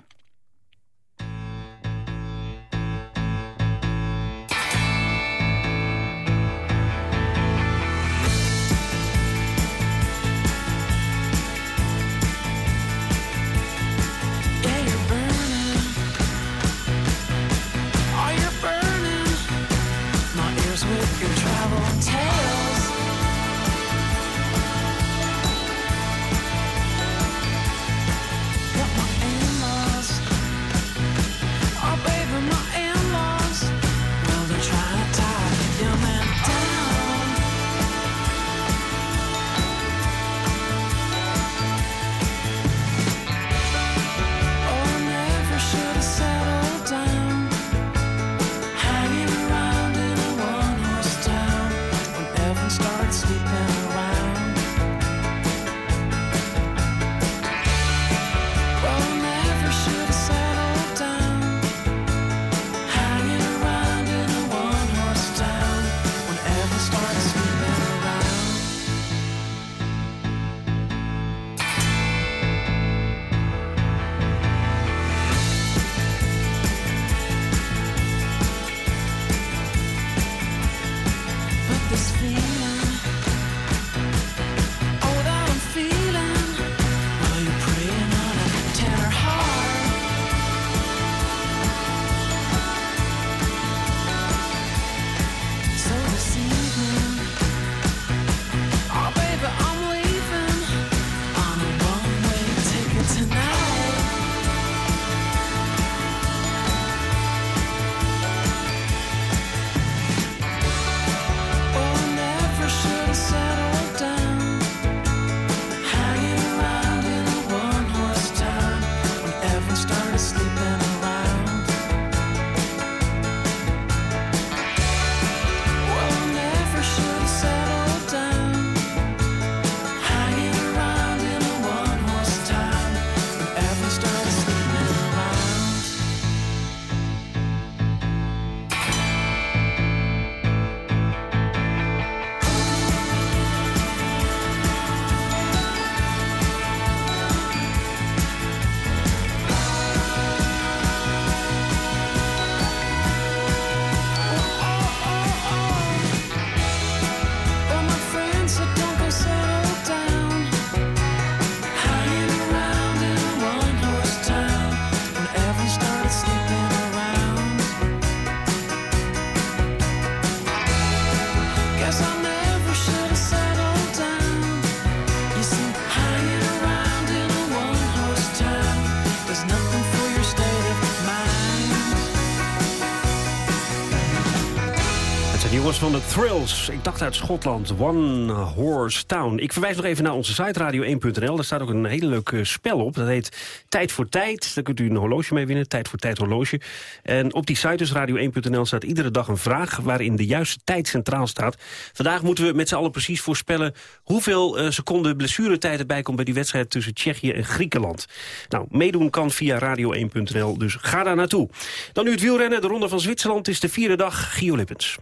[SPEAKER 2] Thrills. Ik dacht uit Schotland. One Horse Town. Ik verwijs nog even naar onze site radio1.nl. Daar staat ook een hele leuk eh, spel op. Dat heet Tijd voor Tijd. Daar kunt u een horloge mee winnen. Tijd voor Tijd horloge. En op die site dus radio1.nl staat iedere dag een vraag... waarin de juiste tijd centraal staat. Vandaag moeten we met z'n allen precies voorspellen... hoeveel uh, seconden blessuretijd erbij komt... bij die wedstrijd tussen Tsjechië en Griekenland. Nou, meedoen kan via radio1.nl. Dus ga daar naartoe. Dan nu het wielrennen. De Ronde van Zwitserland is de vierde dag. Gio Lippens.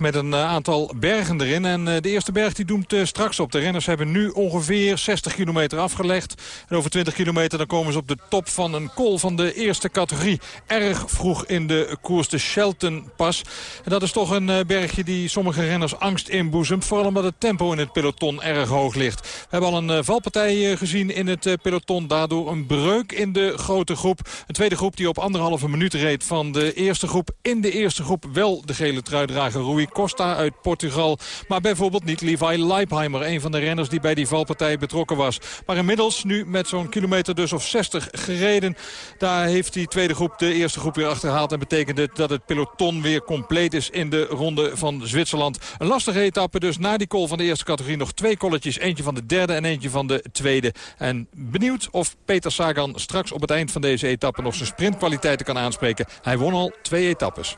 [SPEAKER 21] Met een eh, aantal bergen erin. En eh, de eerste berg die doemt eh, straks op. De renners hebben nu ongeveer 60 kilometer afgelegd. En over 20 kilometer dan komen ze op de top van een kol van de eerste categorie. Erg vroeg in de koers de Shelton-pas. En dat is toch een bergje die sommige renners angst inboezemt. Vooral omdat het tempo in het peloton erg hoog ligt. We hebben al een valpartij gezien in het peloton. Daardoor een breuk in de grote groep. Een tweede groep die op anderhalve minuut reed van de eerste groep. In de eerste groep wel de gele truidrager Rui Costa uit Portugal. Maar bijvoorbeeld niet Levi Leipheimer, een van de renners die bij die valpartij betrokken was. Maar inmiddels nu met zo'n kilometer dus of 60 gereden. Daar heeft die tweede groep de eerste groep weer achterhaald. En betekent dat het peloton weer compleet is in de ronde van Zwitserland. Een lastige etappe dus na die call van de eerste categorie nog twee colletjes. Eentje van de derde en eentje van de tweede. En benieuwd of Peter Sagan straks op het eind van deze etappe nog zijn sprintkwaliteiten kan aanspreken. Hij won al twee etappes.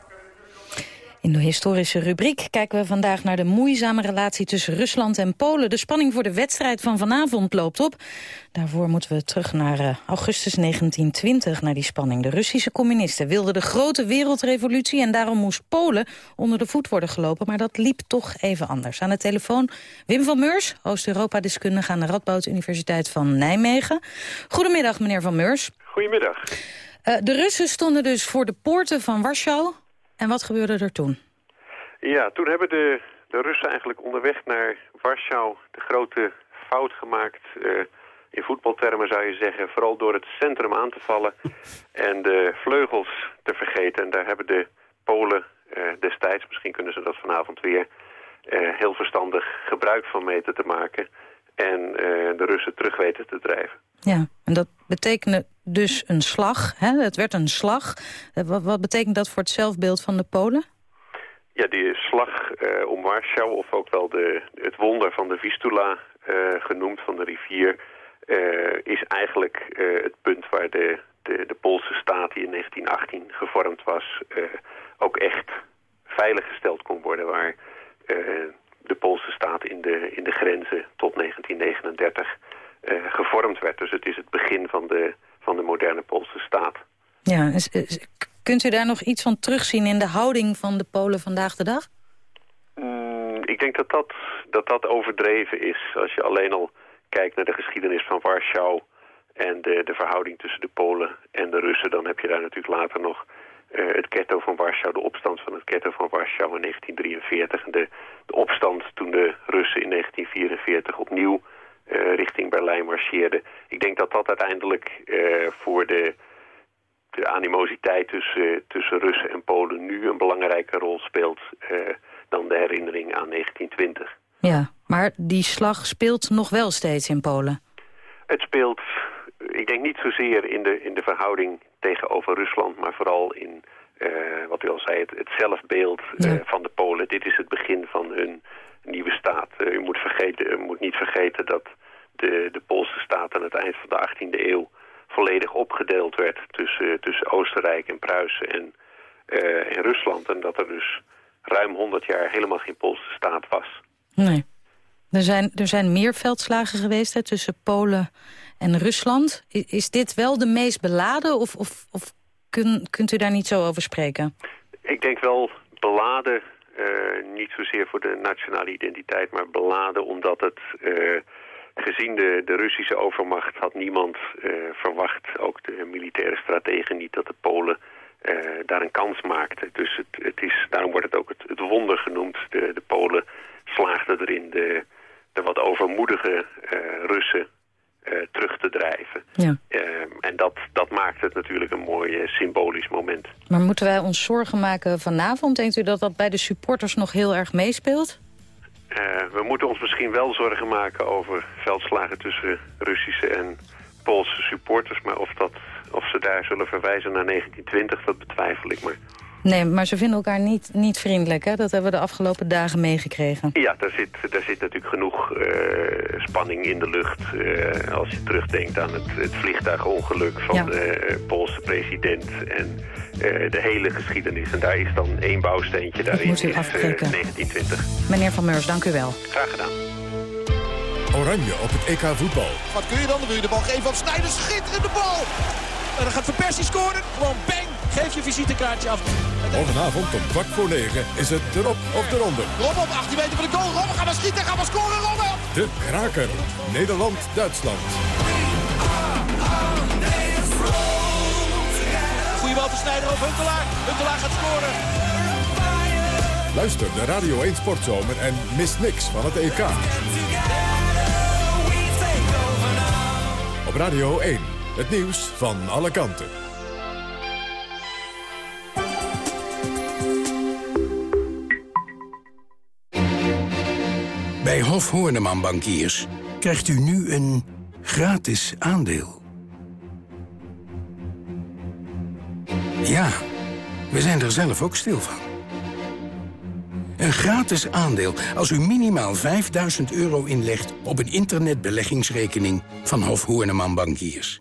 [SPEAKER 8] In de historische rubriek kijken we vandaag naar de moeizame relatie tussen Rusland en Polen. De spanning voor de wedstrijd van vanavond loopt op. Daarvoor moeten we terug naar uh, augustus 1920, naar die spanning. De Russische communisten wilden de grote wereldrevolutie... en daarom moest Polen onder de voet worden gelopen. Maar dat liep toch even anders. Aan de telefoon Wim van Meurs, Oost-Europa-deskundige... aan de Radboud Universiteit van Nijmegen. Goedemiddag, meneer van Meurs.
[SPEAKER 22] Goedemiddag.
[SPEAKER 8] Uh, de Russen stonden dus voor de poorten van Warschau en wat gebeurde er toen?
[SPEAKER 22] Ja, toen hebben de, de Russen eigenlijk onderweg naar Warschau de grote fout gemaakt... Uh, in voetbaltermen zou je zeggen, vooral door het centrum aan te vallen <laughs> en de vleugels te vergeten. En daar hebben de Polen uh, destijds, misschien kunnen ze dat vanavond weer, uh, heel verstandig gebruik van meten te maken en de Russen terug weten te drijven.
[SPEAKER 8] Ja, en dat betekende dus een slag. Hè? Het werd een slag. Eh, wat, wat, betekent dat voor het zelfbeeld van de Polen?
[SPEAKER 22] Ja, die slag uh, om Warschau, of ook wel de, het wonder van de Vistula uh, genoemd, van de rivier... Is eigenlijk het punt waar de, de, de, Poolse staat die in 1918 gevormd was... ook echt veiliggesteld kon worden, waar de Poolse staat in de, in de grenzen tot 1939 gevormd werd. Dus het is het begin van de van de moderne Poolse staat.
[SPEAKER 8] Ja, kunt u daar nog iets van terugzien in de houding van de Polen vandaag de dag?
[SPEAKER 22] Mm, ik denk dat dat, dat dat overdreven is. Als je alleen al kijkt naar de geschiedenis van Warschau... en de, de verhouding tussen de Polen en de Russen... dan heb je daar natuurlijk later nog uh, het ghetto van Warschau... de opstand van het ghetto van Warschau in 1943... en de, de opstand toen de Russen in 1944 opnieuw richting Berlijn marcheerde. Ik denk dat dat uiteindelijk uh, voor de, de animositeit tussen, tussen Russen en Polen nu een belangrijke rol speelt uh, dan de herinnering aan 1920.
[SPEAKER 8] Ja, maar die slag speelt nog wel steeds in Polen.
[SPEAKER 22] Het speelt, ik denk niet zozeer in de, in de verhouding tegenover Rusland, maar vooral in, wat u al zei, het, het zelfbeeld ja. van de Polen. Dit is het begin van hun nieuwe staat. u, moet vergeten, u moet niet vergeten dat de, de Poolse staat aan het eind van de 18e eeuw volledig opgedeeld werd tussen, tussen Oostenrijk en Pruisen en, uh, en Rusland. En dat er dus ruim 100 jaar helemaal geen Poolse staat was.
[SPEAKER 8] Nee. Er zijn, er zijn meer veldslagen geweest hè, tussen Polen en Rusland. Is, dit wel de meest beladen of, of, of kun, kunt u daar niet zo over spreken?
[SPEAKER 22] Ik denk wel beladen, uh, niet zozeer voor de nationale identiteit, maar beladen omdat het... Uh, gezien de, de Russische overmacht had niemand uh, verwacht, ook de militaire strategen niet, dat de Polen uh, daar een kans maakten. Dus het, het is, daarom wordt het ook het, het wonder genoemd. De, de Polen slaagden erin de, de wat overmoedige uh, Russen terug te drijven. Ja. en dat, dat maakt het natuurlijk een mooi symbolisch moment.
[SPEAKER 8] Maar moeten wij ons zorgen maken vanavond? Denkt u dat dat bij de supporters nog heel erg meespeelt?
[SPEAKER 22] Uh, we moeten ons misschien wel zorgen maken over veldslagen tussen Russische en Poolse supporters. Maar of, dat, of ze daar zullen verwijzen naar 1920, dat betwijfel ik maar.
[SPEAKER 8] Nee, maar ze vinden elkaar niet, niet vriendelijk, hè? Dat hebben we de afgelopen dagen meegekregen.
[SPEAKER 22] Ja, daar zit, daar zit natuurlijk genoeg eh, spanning in de lucht. eh, als je terugdenkt aan het, het vliegtuigongeluk van
[SPEAKER 8] Ja.
[SPEAKER 22] de eh, Poolse president en eh, de hele geschiedenis. En daar is dan één bouwsteentje daarin,
[SPEAKER 8] moet u
[SPEAKER 22] is eh,
[SPEAKER 8] afkrikken.
[SPEAKER 22] 1920.
[SPEAKER 8] Meneer Van Meurs, dank u wel.
[SPEAKER 22] Graag gedaan.
[SPEAKER 1] Oranje op het EK voetbal.
[SPEAKER 23] Wat kun je dan? Dan wil je de bal geven aan Sneijder. Schitterende bal! En dan gaat Van Persie scoren. Gewoon bang! Geef je visitekaartje af.
[SPEAKER 1] Morgenavond om kwart voor negen is het erop of eronder.
[SPEAKER 23] Robben op 18 meter van de goal. Robben gaat maar schieten. Gaat maar scoren. Robben!
[SPEAKER 1] De kraker. Nederland-Duitsland.
[SPEAKER 23] Goeie bal van Sneijder op Huntelaar. Huntelaar gaat scoren.
[SPEAKER 1] Luister de Radio 1 Sportzomer en mis niks van het EK. Op Radio 1. Het nieuws van alle kanten.
[SPEAKER 24] Bij Hof Hoorneman Bankiers krijgt u nu een gratis aandeel. Ja, we zijn er zelf ook stil van. Een gratis aandeel als u minimaal 5000 euro inlegt op een internetbeleggingsrekening van Hof Hoorneman Bankiers.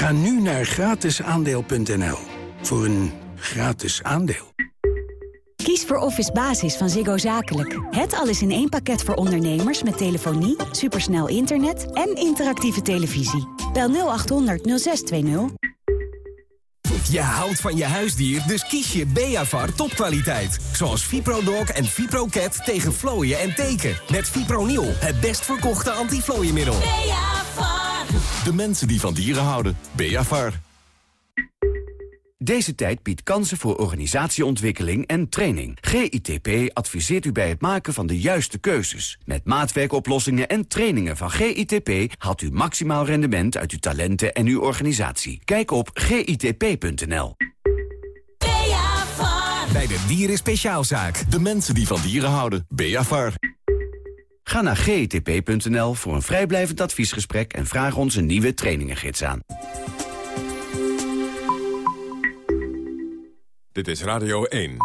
[SPEAKER 24] Ga nu naar gratisaandeel.nl voor een gratis aandeel.
[SPEAKER 25] Kies voor Office Basis van Ziggo Zakelijk. Het alles in één pakket voor ondernemers met telefonie, supersnel internet en interactieve televisie. Bel 0800 0620.
[SPEAKER 26] Je houdt van je huisdier, dus kies je Beavar topkwaliteit. Zoals ViproDog en ViproCat tegen vlooien en teken. Met Fipronil, het best verkochte antiflooienmiddel.
[SPEAKER 27] Beavar. De mensen die van dieren houden. Beavar.
[SPEAKER 28] Deze tijd biedt kansen voor organisatieontwikkeling en training. GITP adviseert u bij het maken van de juiste keuzes. Met maatwerkoplossingen en trainingen van GITP... haalt u maximaal rendement uit uw talenten en uw organisatie. Kijk op gitp.nl.
[SPEAKER 27] Bij de Dieren Speciaalzaak. De mensen die van dieren houden. Beavar.
[SPEAKER 28] Ga naar gitp.nl voor een vrijblijvend adviesgesprek... en vraag ons een nieuwe trainingengids aan.
[SPEAKER 1] Dit is Radio 1.